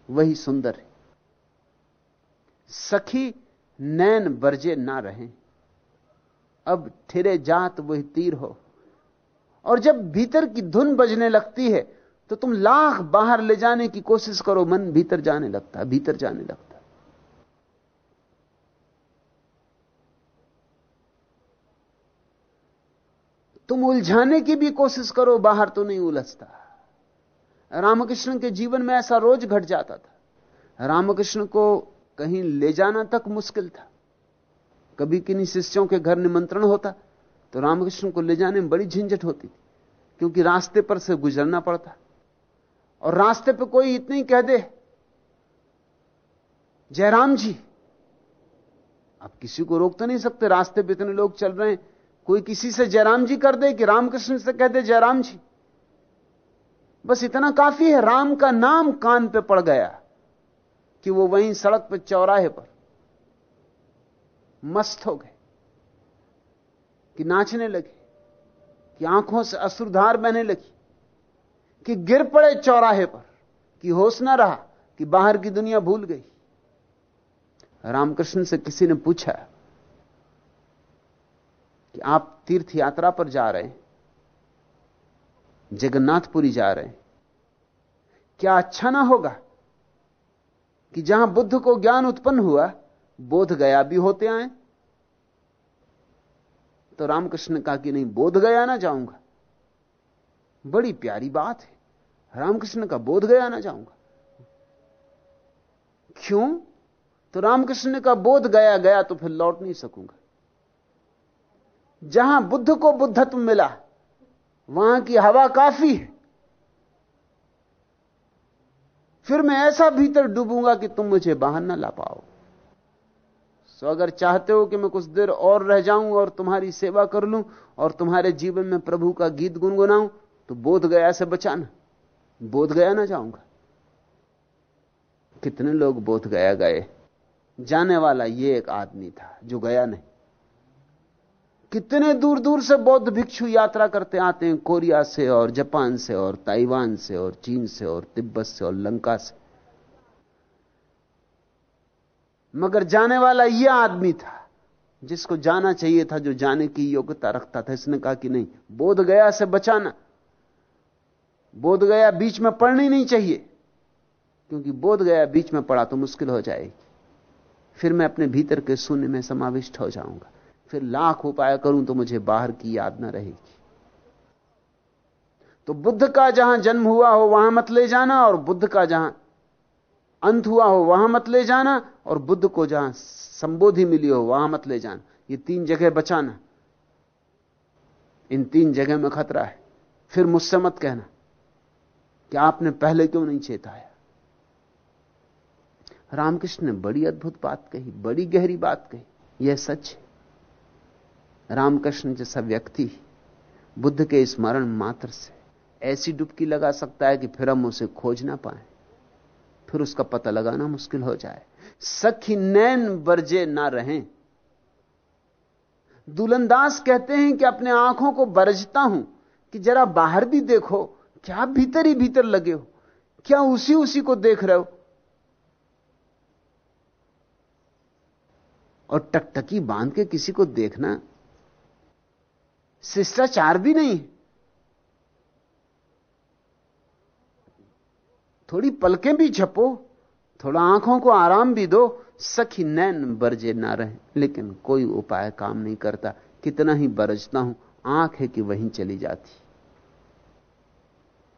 वही सुंदर है। सखी नैन बरजे ना रहे। अब ठिरे जात वही तीर हो। और जब भीतर की धुन बजने लगती है तो तुम लाख बाहर ले जाने की कोशिश करो, मन भीतर जाने लगता है, भीतर जाने लगता है। तुम उलझाने की भी कोशिश करो, बाहर तो नहीं उलझता। रामकृष्ण के जीवन में ऐसा रोज घट जाता था। रामकृष्ण को कहीं ले जाना तक मुश्किल था। कभी किन्हीं शिष्यों के घर निमंत्रण होता तो रामकृष्ण को ले जाने में बड़ी झंझट होती थी, क्योंकि रास्ते पर से गुजरना पड़ता। और रास्ते पर कोई इतने ही कह दे, जयराम जी, आप किसी को रोक तो नहीं सकते, रास्ते पे इतने लोग चल रहे हैं, कोई किसी से जयराम जी कर दे कि रामकृष्ण से कह दे, जयराम जी, बस इतना काफ़ी है, राम का नाम कान पे पड़ गया कि वो वहीं सड़क पर चौराहे पर मस्त हो गए। कि नाचने लगे, कि आँखों से असुरधार बहने लगी, कि गिर पड़े चौराहे पर, कि होश ना रहा, कि बाहर की दुनिया भूल गई। रामकृष्ण से किसी ने पूछा कि आप तीर्थ यात्रा पर जा रहे हैं? जगन्नाथपुरी जा रहे हैं। क्या अच्छा ना होगा कि जहाँ बुद्ध को ज्ञान उत्पन्न हुआ, बोध गया भी होते आए? तो रामकृष्ण कहा कि नहीं, बोध गया ना जाऊँगा। बड़ी प्यारी बात है। रामकृष्ण का बोध गया ना जाऊँगा। क्यों? तो रामकृष्ण का बोध गया गया तो फिर लौट नहीं सकूँगा। जहाँ बुद्ध को बुद्धत्व मिला, वहाँ की हवा काफ़ी है। फिर मैं ऐसा भीतर डूबूँगा कि तुम मुझे बाहर ना ला पाओ। सो अगर चाहते हो कि मैं कुछ देर और रह जाऊँ और तुम्हारी सेवा कर लूँ और तुम्हारे जीवन में प्रभु का गीत गुनगुनाऊं तो बोध गया से बचाना बोध गया ना जाऊँगा। कितने लोग बोध गया गए? जाने वाला ये एक आदमी था जो गया नहीं। कितने दूर दूर से बौद्ध भिक्षु यात्रा करते आते हैं, कोरिया से और जापान से और ताइवान से और चीन से और तिब्बत से और लंका से। मगर जाने वाला यह आदमी था, जिसको जाना चाहिए था, जो जाने की योग्यता रखता था। इसने कहा कि नहीं, बोध गया से बचाना। बोध गया बीच में पढ़नी नहीं चाहिए, क्योंकि बोध गया बीच में पड़ा तो मुश्किल हो जाएगी। फिर मैं अपने भीतर के शून्य में समाविष्ट हो जाऊँगा। फिर लाख उपाय करूँ तो मुझे बाहर की याद ना रहेगी। तो बुद्ध का जहाँ जन्म हुआ हो, वहाँ मत ले जाना, और बुद्ध का जहाँ अंत हुआ हो, वहाँ मत ले जाना, और बुद्ध को जहाँ संबोधि मिली हो, वहाँ मत ले जाना। ये तीन जगह बचाना। इन तीन जगह में खतरा है। फिर मुझसे मत कहना कि आपने पहले क्यों नहीं चेताया? रामकृष्ण ने बड़ी अद्भुत बात कही, बड़ी गहरी बात कही। यह सच रामकृष्ण जैसा व्यक्ति बुद्ध के स्मरण मात्र से ऐसी डुबकी लगा सकता है कि फिर हम उसे खोज ना पाए। फिर उसका पता लगाना मुश्किल हो जाए। सखी नैन बरजे ना रहें। दुलंदास कहते हैं कि अपने आँखों को बरजता हूँ कि जरा बाहर भी देखो, क्या भीतर ही भीतर लगे हो, क्या उसी उसी को देख रहे हो? और टकटकी बाँध के किसी को देखना, शिष्टाचार भी नहीं थोड़ी पलकें भी झपो, थोड़ा आँखों को आराम भी दो, सखी नैन बरजे ना रहे। लेकिन कोई उपाय काम नहीं करता, कितना ही बरजता हूँ, आँख है कि वहीं चली जाती।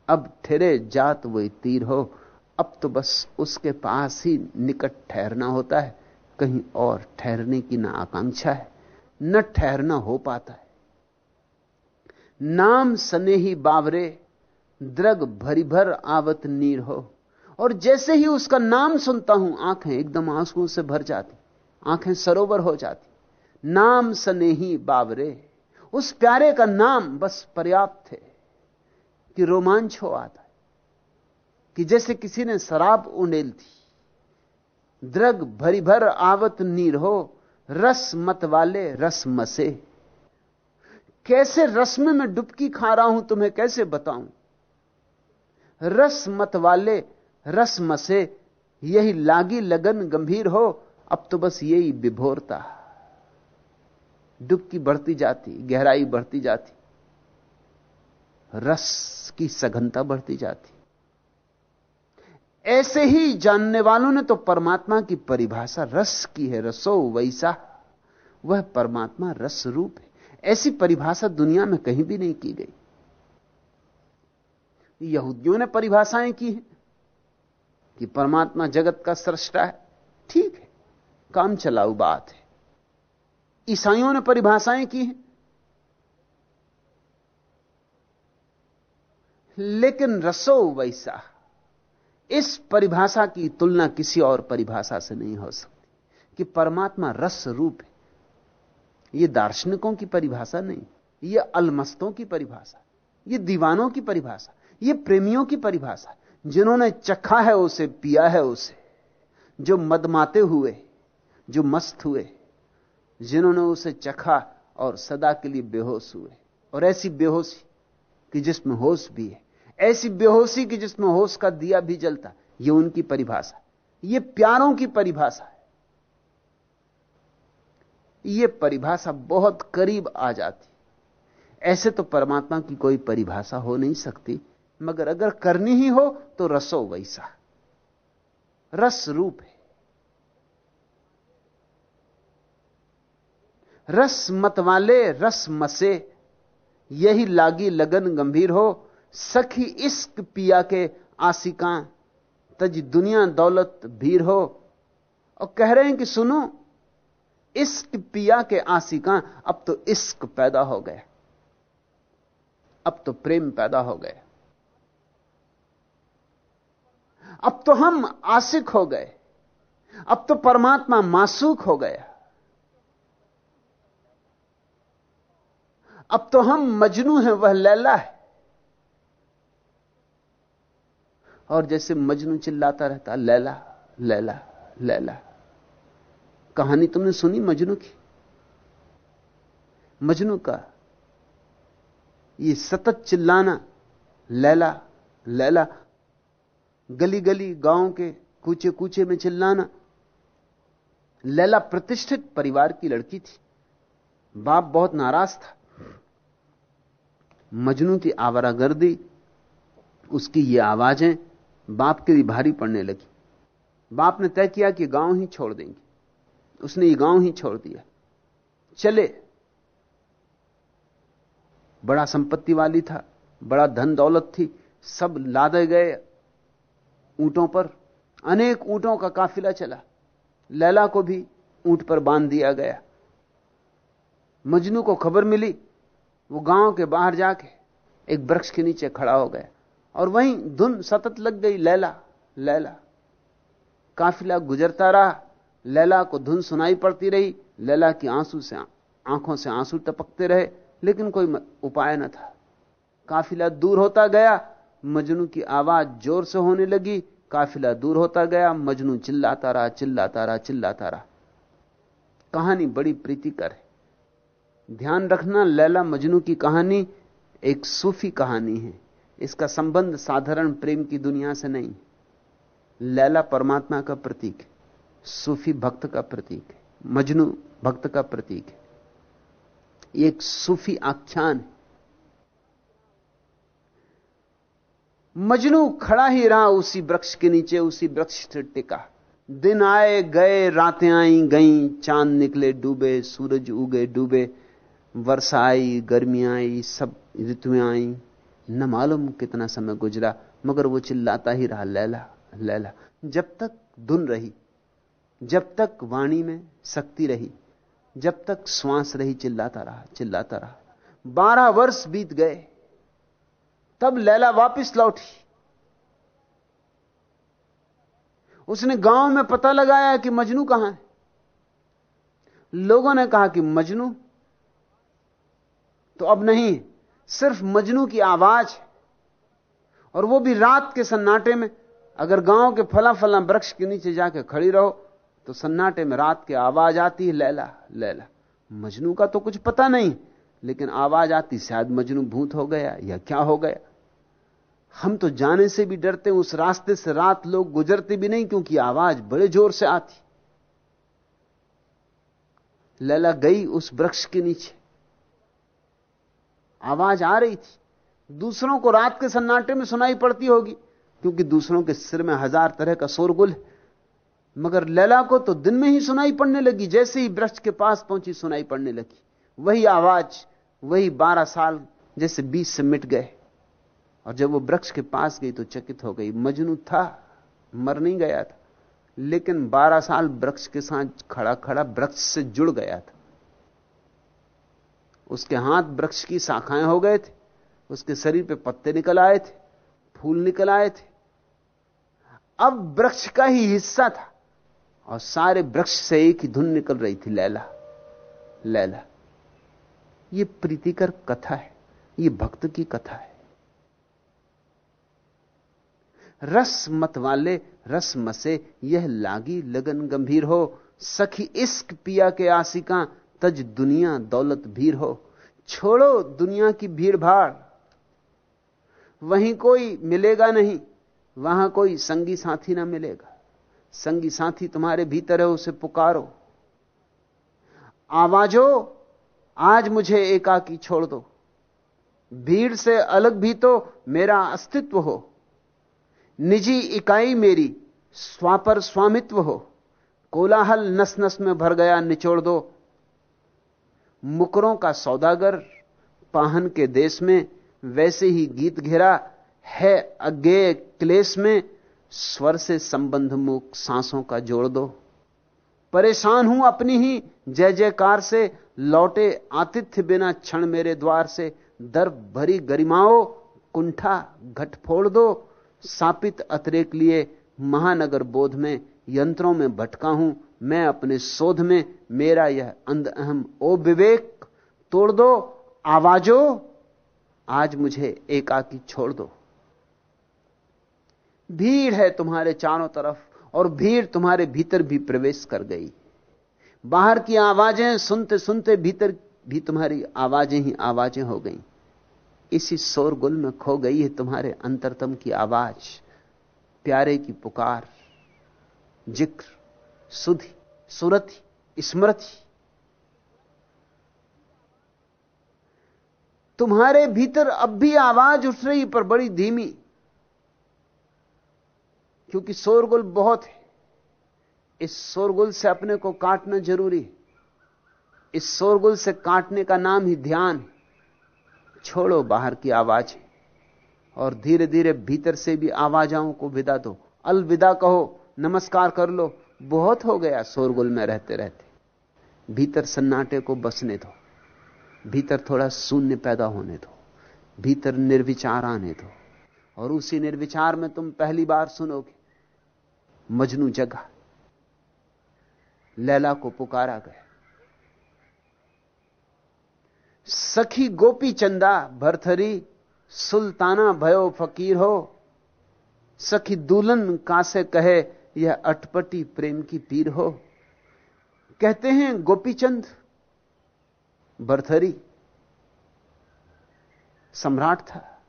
अब ठेरे जात वही तीर हो, अब तो बस उसके पास ही निकट ठहरना होता है, कहीं और ठहरने की ना आकांक्षा है, न ठहरना हो पाता है। नाम स्नेही बावरे द्रग भरी भर आवत नीर हो। और जैसे ही उसका नाम सुनता हूँ, आँखें एकदम आंसुओं से भर जाती, आँखें सरोवर हो जाती। नाम स्नेही बावरे, उस प्यारे का नाम बस पर्याप्त है कि रोमांच हो आता है, कि जैसे किसी ने शराब उंडेल थी द्रग भरी भर आवत नीर हो, रस मत वाले रस मसे। कैसे रस्म में डुबकी खा रहा हूँ, तुम्हें कैसे बताऊँ? रस मत वाले रस मसे यही लागी लगन गंभीर हो, अब तो बस यही विभोरता। डुबकी बढ़ती जाती, गहराई बढ़ती जाती, रस की सघनता बढ़ती जाती। ऐसे ही जानने वालों ने तो परमात्मा की परिभाषा, रस की है, रसो वैसा, वह परमात्मा रस रूप है। ऐसी परिभाषा दुनिया में कहीं भी नहीं की गई। यहूदियों ने परिभाषाएँ की हैं कि परमात्मा जगत का सृष्टा है। ठीक है, काम चलाऊ बात है। ईसाइयों ने परिभाषाएँ की हैं। लेकिन रसो वैसा, इस परिभाषा की तुलना किसी और परिभाषा से नहीं हो सकती कि परमात्मा रस रूप है। यह दार्शनिकों की परिभाषा नहीं यह अलमस्तों की परिभाषा यह दीवानों की परिभाषा। यह प्रेमियों की परिभाषा जिन्होंने चखा है उसे, पिया है उसे, जो मदमाते हुए, जो मस्त हुए, जिन्होंने उसे चखा और सदा के लिए बेहोश हुए। और ऐसी बेहोशी कि जिसमें होश भी है। ऐसी बेहोशी कि जिसमें होश का दिया भी जलता। यह उनकी परिभाषा यह प्यारों की परिभाषा है। यह परिभाषा बहुत करीब आ जाती। ऐसे तो परमात्मा की कोई परिभाषा हो नहीं सकती। मगर अगर करनी ही हो तो रसो वैसा। रस रूप है। रस मत वाले, रस मसे, यही लागी लगन गंभीर हो। सखी इश्क पिया के आसिका तज दुनिया दौलत भीर हो। और कह रहे हैं कि सुनो, इश्क पिया के आसिका अब तो इश्क पैदा हो गया अब तो प्रेम पैदा हो गया अब तो हम आशिक हो गए। अब तो परमात्मा मासूक हो गया। अब तो हम मजनू हैं, वह लैला है। और जैसे मजनू चिल्लाता रहता, लैला लैला लैला। कहानी तुमने सुनी मजनू की? मजनू का ये सतत चिल्लाना, लैला लैला गली गली गाँव के कूचे कूचे में चिल्लाना। लैला प्रतिष्ठित परिवार की लड़की थी। बाप बहुत नाराज़ था। मजनू की आवारागर्दी, उसकी ये आवाज़ें बाप के लिए भारी पड़ने लगी। बाप ने तय किया कि गाँव ही छोड़ देंगे। उसने ये गाँव ही छोड़ दिया। चले। बड़ा संपत्ति वाली था, बड़ा धन दौलत थी, सब लादे गए। ऊंटों पर, अनेक ऊंटों का काफिला चला। लैला को भी ऊँट पर बाँध दिया गया। मजनू को खबर मिली, वो गाँव के बाहर जाके एक वृक्ष के नीचे खड़ा हो गया। और वहीं धुन सतत लग गई, लैला लैला। काफिला गुजरता रहा, लैला को धुन सुनाई पड़ती रही, लैला की आँसू से, आँखों से आँसू टपकते रहे, लेकिन कोई उपाय न था। काफिला दूर होता गया मजनू की आवाज़ ज़ोर से होने लगी, काफिला दूर होता गया, मजनू चिल्लाता रहा चिल्लाता रहा चिल्लाता रहा। कहानी बड़ी प्रीतिकर है। ध्यान रखना लैला मजनू की कहानी एक सूफी कहानी है। इसका संबंध साधारण प्रेम की दुनिया से नहीं। लैला परमात्मा का प्रतीक है, सूफी भक्त का प्रतीक है, मजनू भक्त का प्रतीक है। एक सूफी आख्यान है। मजनू खड़ा ही रहा उसी वृक्ष के नीचे, उसी वृक्ष से टिका। दिन आए, गए, रातें आई, गईं, चाँद निकले, डूबे, सूरज उगे, डूबे। वर्षा आई, गर्मी आई, सब ऋतुएँ आई। न मालूम कितना समय गुजरा, मगर वो चिल्लाता ही रहा, लैला लैला। जब तक धुन रही, जब तक वाणी में शक्ति रही, जब तक श्वास रही, चिल्लाता रहा चिल्लाता रहा। बारह वर्ष बीत गए तब लैला वापस लौटी। उसने गाँव में पता लगाया कि मजनू कहाँ है। लोगों ने कहा कि मजनू तो अब नहीं, सिर्फ़ मजनू की आवाज़ और वो भी रात के सन्नाटे में, अगर गाँव के फला फला वृक्ष के नीचे जाके खड़ी रहो तो सन्नाटे में रात की आवाज़ आती है, लैला लैला। मजनू का तो कुछ पता नहीं, लेकिन आवाज़ आती, शायद मजनू भूत हो गया या क्या हो गया। हम तो जाने से भी डरते उस रास्ते से रात लोग गुजरते भी नहीं, क्योंकि आवाज़ बड़े ज़ोर से आती। लैला गई उस वृक्ष के नीचे। आवाज़ आ रही थी। दूसरों को रात के सन्नाटे में सुनाई पड़ती होगी, क्योंकि दूसरों के सिर में हज़ार तरह का शोरगुल है। मगर लैला को तो दिन में ही सुनाई पड़ने लगी, जैसे ही वृक्ष के पास पहुँची, सुनाई पड़ने लगी। वही आवाज़, वही बारह साल जैसे बीस से मिट गए। और जब वो वृक्ष के पास गई तो चकित हो गई। मजनू था, मर नहीं गया था। लेकिन बारह साल वृक्ष के साथ खड़ा खड़ा वृक्ष से जुड़ गया था। उसके हाथ वृक्ष की शाखाएँ हो गए थे। उसके शरीर पे पत्ते निकल आए थे, फूल निकल आए थे। अब वृक्ष का ही हिस्सा था। और सारे वृक्ष से एक ही धुन निकल रही थी, लैला। लैला। ये प्रीतिकर कथा है। ये भक्त की कथा है। रस मत वाले रस मसे यह लागी लगन गंभीर हो। सखी इश्क पिया के आशिका, तज दुनिया दौलत भीर हो। छोड़ो दुनिया की भीड़ भाड़ वहीं कोई मिलेगा नहीं, वहाँ कोई संगी साथी ना मिलेगा। संगी साथी तुम्हारे भीतर है, उसे पुकारो। आवाजो, आज मुझे एकाकी छोड़ दो। भीड़ से अलग भी तो मेरा अस्तित्व हो। निजी इकाई मेरी, स्वापर स्वामित्व हो। कोलाहल नस नस में भर गया, निचोड़ दो। मुकरों का सौदागर, पाहन के देश में वैसे ही गीत घिरा है अज्ञेय क्लेश में स्वर से संबंध मुख सांसों का जोड़ दो। परेशान हूँ अपनी ही, जय जयकार से, लौटे आतिथ्य बिना क्षण मेरे द्वार से, दर भरी गरिमाओं, कुंठा घट फोड़ दो। सापित अतिरेक लिए महानगर बोध में यंत्रों में भटका हूँ। मैं अपने शोध में मेरा यह अंध अहम, ओ विवेक, तोड़ दो, आवाजो, आज मुझे एकाकी छोड़ दो। भीड़ है तुम्हारे चारों तरफ़ और भीड़ तुम्हारे भीतर भी प्रवेश कर गई। बाहर की आवाज़ें सुनते सुनते भीतर भी तुम्हारी आवाज़ें ही आवाज़ें हो गई। इसी शोरगुल में खो गई है तुम्हारे अंतरतम की आवाज़, प्यारे की पुकार, ज़िक्र, सुधि, सुरथि, स्मृति। तुम्हारे भीतर अब भी आवाज़ उठ रही पर बड़ी धीमी, क्योंकि शोरगुल बहुत है। इस शोरगुल से अपने को काटना ज़रूरी है। इस शोरगुल से काटने का नाम ही ध्यान है। छोड़ो, बाहर की आवाज़ और धीरे धीरे भीतर से भी आवाजाओं को विदा दो। अलविदा कहो, नमस्कार कर लो। बहुत हो गया शोरगुल में रहते रहते भीतर सन्नाटे को बसने दो। भीतर थोड़ा शून्य पैदा होने दो। भीतर निर्विचार आने दो। और उसी निर्विचार में तुम पहली बार सुनोगे, मजनू जगह लैला को पुकारा गया। सखी गोपी चंदा, भरथरी, सुल्ताना भयो, फकीर हो। सखी दुल्हन कासे कहे, यह अटपटी प्रेम की पीर हो। कहते हैं गोपीचंद भरथरी, सम्राट था।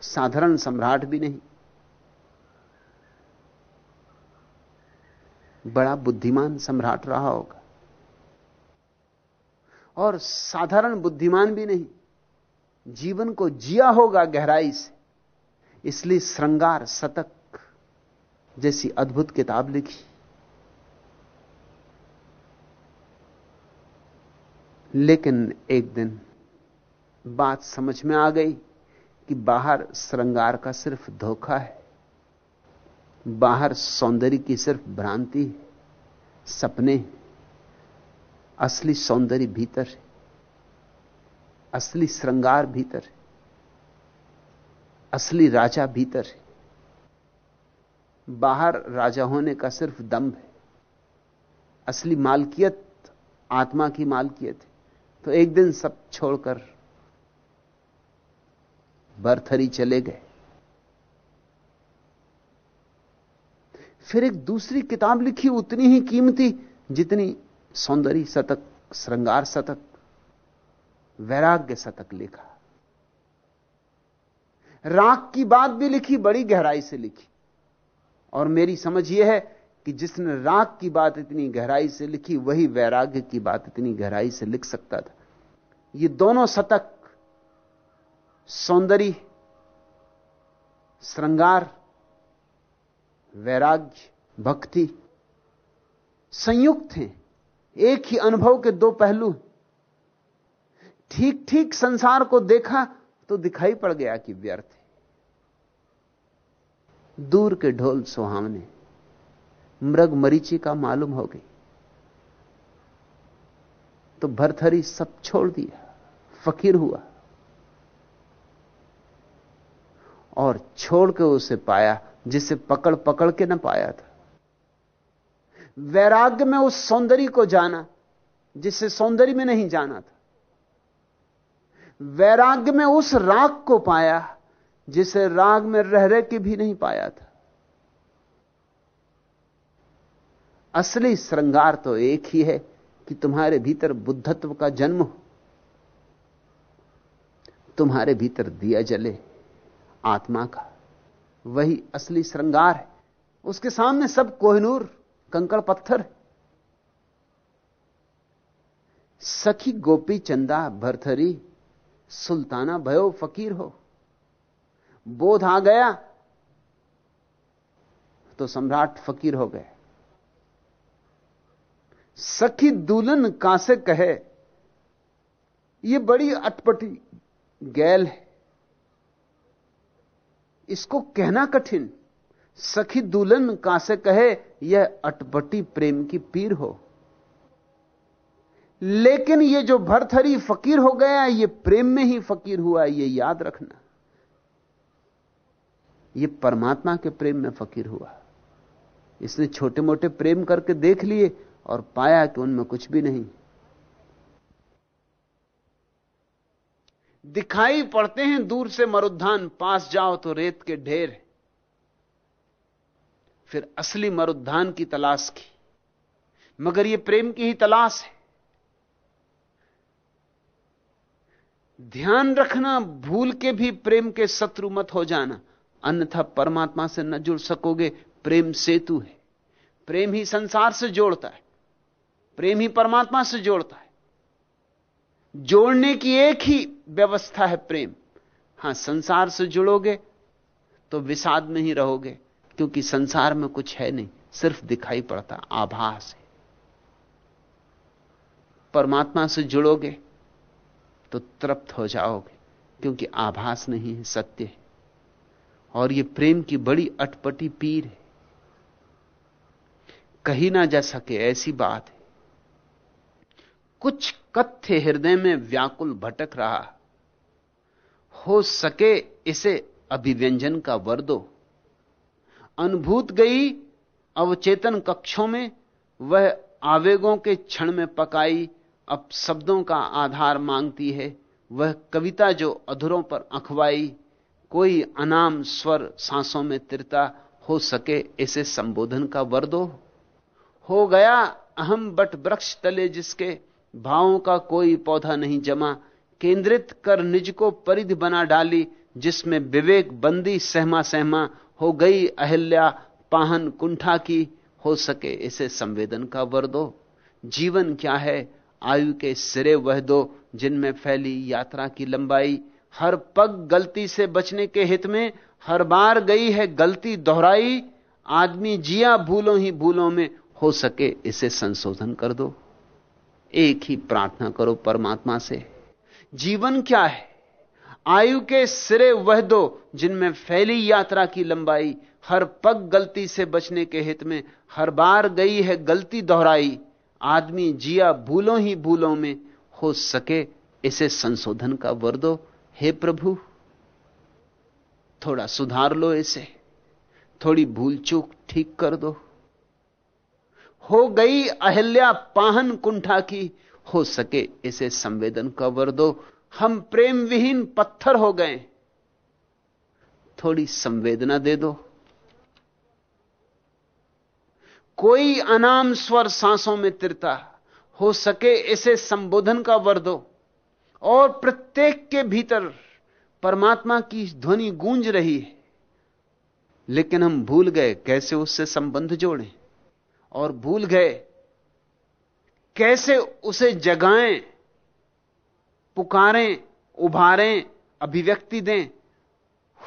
साधारण सम्राट भी नहीं। बड़ा बुद्धिमान सम्राट रहा होगा। और साधारण बुद्धिमान भी नहीं। जीवन को जिया होगा गहराई से। इसलिए श्रृंगार शतक जैसी अद्भुत किताब लिखी। लेकिन एक दिन बात समझ में आ गई कि बाहर श्रृंगार का सिर्फ़ धोखा है। बाहर सौंदर्य की सिर्फ़ भ्रांति है। सपने असली सौंदर्य भीतर है। असली श्रृंगार भीतर है। असली राजा भीतर है। बाहर राजा होने का सिर्फ़ दम्भ है। असली मालकियत आत्मा की मालकियत है। तो एक दिन सब छोड़कर बर्थरी चले गए। फिर एक दूसरी किताब लिखी, उतनी ही कीमती, जितनी सौंदर्य शतक, श्रृंगार शतक, वैराग्य शतक लिखा। राग की बात भी लिखी, बड़ी गहराई से लिखी। और मेरी समझ यह है कि जिसने राग की बात इतनी गहराई से लिखी, वही वैराग्य की बात इतनी गहराई से लिख सकता था। ये दोनों शतक, सौंदर्य, श्रृंगार, वैराग्य, भक्ति संयुक्त हैं। एक ही अनुभव के दो पहलू ठीक ठीक संसार को देखा तो दिखाई पड़ गया कि व्यर्थ है। दूर के ढोल सुहावने, मृग मरीची का मालूम हो गई। तो भरथरी सब छोड़ दिया, फकीर हुआ। और छोड़ के उसे पाया, जिसे पकड़ पकड़ के ना पाया था। वैराग्य में उस सौंदर्य को जाना, जिसे सौंदर्य में नहीं जाना था। वैराग्य में उस राग को पाया, जिसे राग में रह रह के भी नहीं पाया था। असली श्रृंगार तो एक ही है कि तुम्हारे भीतर बुद्धत्व का जन्म हो। तुम्हारे भीतर दिया जले आत्मा का। वही असली श्रृंगार है। उसके सामने सब कोहनूर कंकड़ पत्थर। सखी गोपी चंदा भरथरी, सुल्ताना भयो फकीर हो। बोध आ गया तो सम्राट फकीर हो गए। सखी दुल्हन कासे कहे, ये बड़ी अटपटी गैल है। इसको कहना कठिन। सखी दुल्हन का से कहे, यह अटपटी प्रेम की पीर हो। लेकिन ये जो भरथरी फकीर हो गया, ये प्रेम में ही फकीर हुआ, ये याद रखना। ये परमात्मा के प्रेम में फकीर हुआ। इसने छोटे मोटे प्रेम करके देख लिए और पाया कि उनमें कुछ भी नहीं। दिखाई पड़ते हैं, दूर से मरुद्धान, पास जाओ तो रेत के ढेर। फिर असली मरुद्धान की तलाश की। मगर यह प्रेम की ही तलाश है। ध्यान रखना, भूल के भी प्रेम के शत्रु मत हो जाना। अन्यथा परमात्मा से न जुड़ सकोगे, प्रेम सेतु है। प्रेम ही संसार से जोड़ता है। प्रेम ही परमात्मा से जोड़ता है। जोड़ने की एक ही व्यवस्था है प्रेम। हाँ, संसार से जुड़ोगे तो विषाद में ही रहोगे। क्योंकि संसार में कुछ है नहीं, सिर्फ़ दिखाई पड़ता, आभास है। परमात्मा से जुड़ोगे तो तृप्त हो जाओगे, क्योंकि आभास नहीं है, सत्य है। और ये प्रेम की बड़ी अटपटी पीर है। कही ना जा सके, ऐसी बात है। कुछ कथ्य हृदय में व्याकुल भटक रहा। हो सके इसे अभिव्यंजन का वर दो। अनुभूत गई अवचेतन कक्षों में, वह आवेगों के क्षण में पकाई, अब शब्दों का आधार मांगती है। वह कविता जो अधुरों पर अखवाई, कोई अनाम स्वर सांसों में तिरता, हो सके इसे संबोधन का वर दो। हो गया अहम बट वृक्ष तले जिसके, भावों का कोई पौधा नहीं जमा। केंद्रित कर निज को परिधि बना डाली, जिसमें विवेक बंदी सहमा सहमा हो गई अहिल्या पाहन कुंठा की, हो सके इसे संवेदन का वर दो। जीवन क्या है, आयु के सिरे वह दो, जिनमें फैली यात्रा की लंबाई। हर पग गलती से बचने के हित में, हर बार गई है गलती दोहराई। आदमी जिया भूलों ही भूलों में, हो सके इसे संशोधन कर दो। एक ही प्रार्थना करो परमात्मा से। जीवन क्या है आयु के सिरे वह दो जिनमें फैली यात्रा की लंबाई, हर पग गलती से बचने के हित में, हर बार गई है गलती दोहराई। आदमी जिया भूलों ही भूलों में, हो सके इसे संशोधन का वर दो। हे प्रभु, थोड़ा सुधार लो इसे, थोड़ी भूल चूक ठीक कर दो। हो गई अहिल्या पाहन कुंठा की, हो सके इसे संवेदन का वर दो। हम प्रेम विहीन पत्थर हो गए। थोड़ी संवेदना दे दो। कोई अनाम स्वर सांसों में तिरता, हो सके इसे संबोधन का वर दो। और प्रत्येक के भीतर परमात्मा की ध्वनि गूंज रही है। लेकिन हम भूल गए कैसे उससे संबंध जोड़ें। और भूल गए कैसे उसे जगाएँ। पुकारें, उभारें, अभिव्यक्ति दें।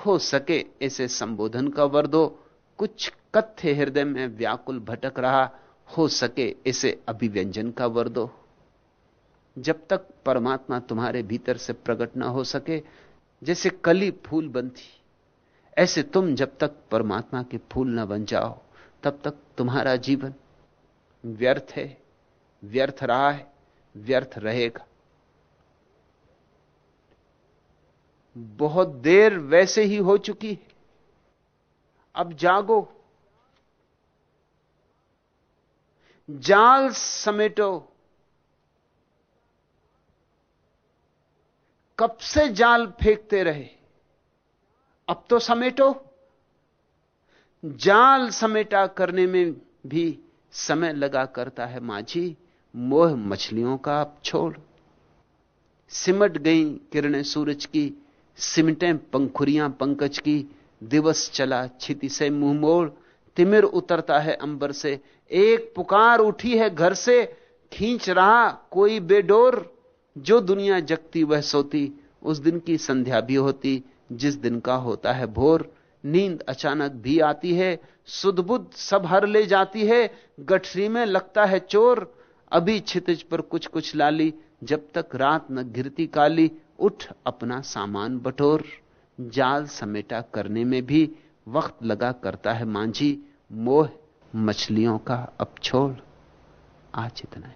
हो सके इसे संबोधन का वर दो। कुछ कथ्य हृदय में व्याकुल भटक रहा। हो सके इसे अभिव्यंजन का वर दो। जब तक परमात्मा तुम्हारे भीतर से प्रकट ना हो सके, जैसे कली फूल बनती, ऐसे तुम जब तक परमात्मा के फूल ना बन जाओ, तब तक तुम्हारा जीवन व्यर्थ है, व्यर्थ रहा है, व्यर्थ रहेगा। बहुत देर वैसे ही हो चुकी है। अब जागो। जाल समेटो। कब से जाल फेंकते रहे? अब तो समेटो। जाल समेटा करने में भी समय लगा करता है माझी। मोह मछलियों का अब छोड़। सिमट गई किरणें सूरज की। सिमटें पंखुरियाँ पंकज की, दिवस चला छिति से मुँह मोड़, तिमिर उतरता है अंबर से, एक पुकार उठी है घर से, खींच रहा कोई बेडोर, जो दुनिया जगती वह सोती, उस दिन की संध्या भी होती, जिस दिन का होता है भोर, नींद अचानक भी आती है सुध बुद्ध सब हर ले जाती है, गठरी में लगता है चोर, अभी छितज पर कुछ कुछ लाली, जब तक रात न गिरती काली उठ अपना सामान बटोर, जाल समेटा करने में भी वक्त लगा करता है मांझी, मोह मछलियों का अब छोड़, आज इतना ही।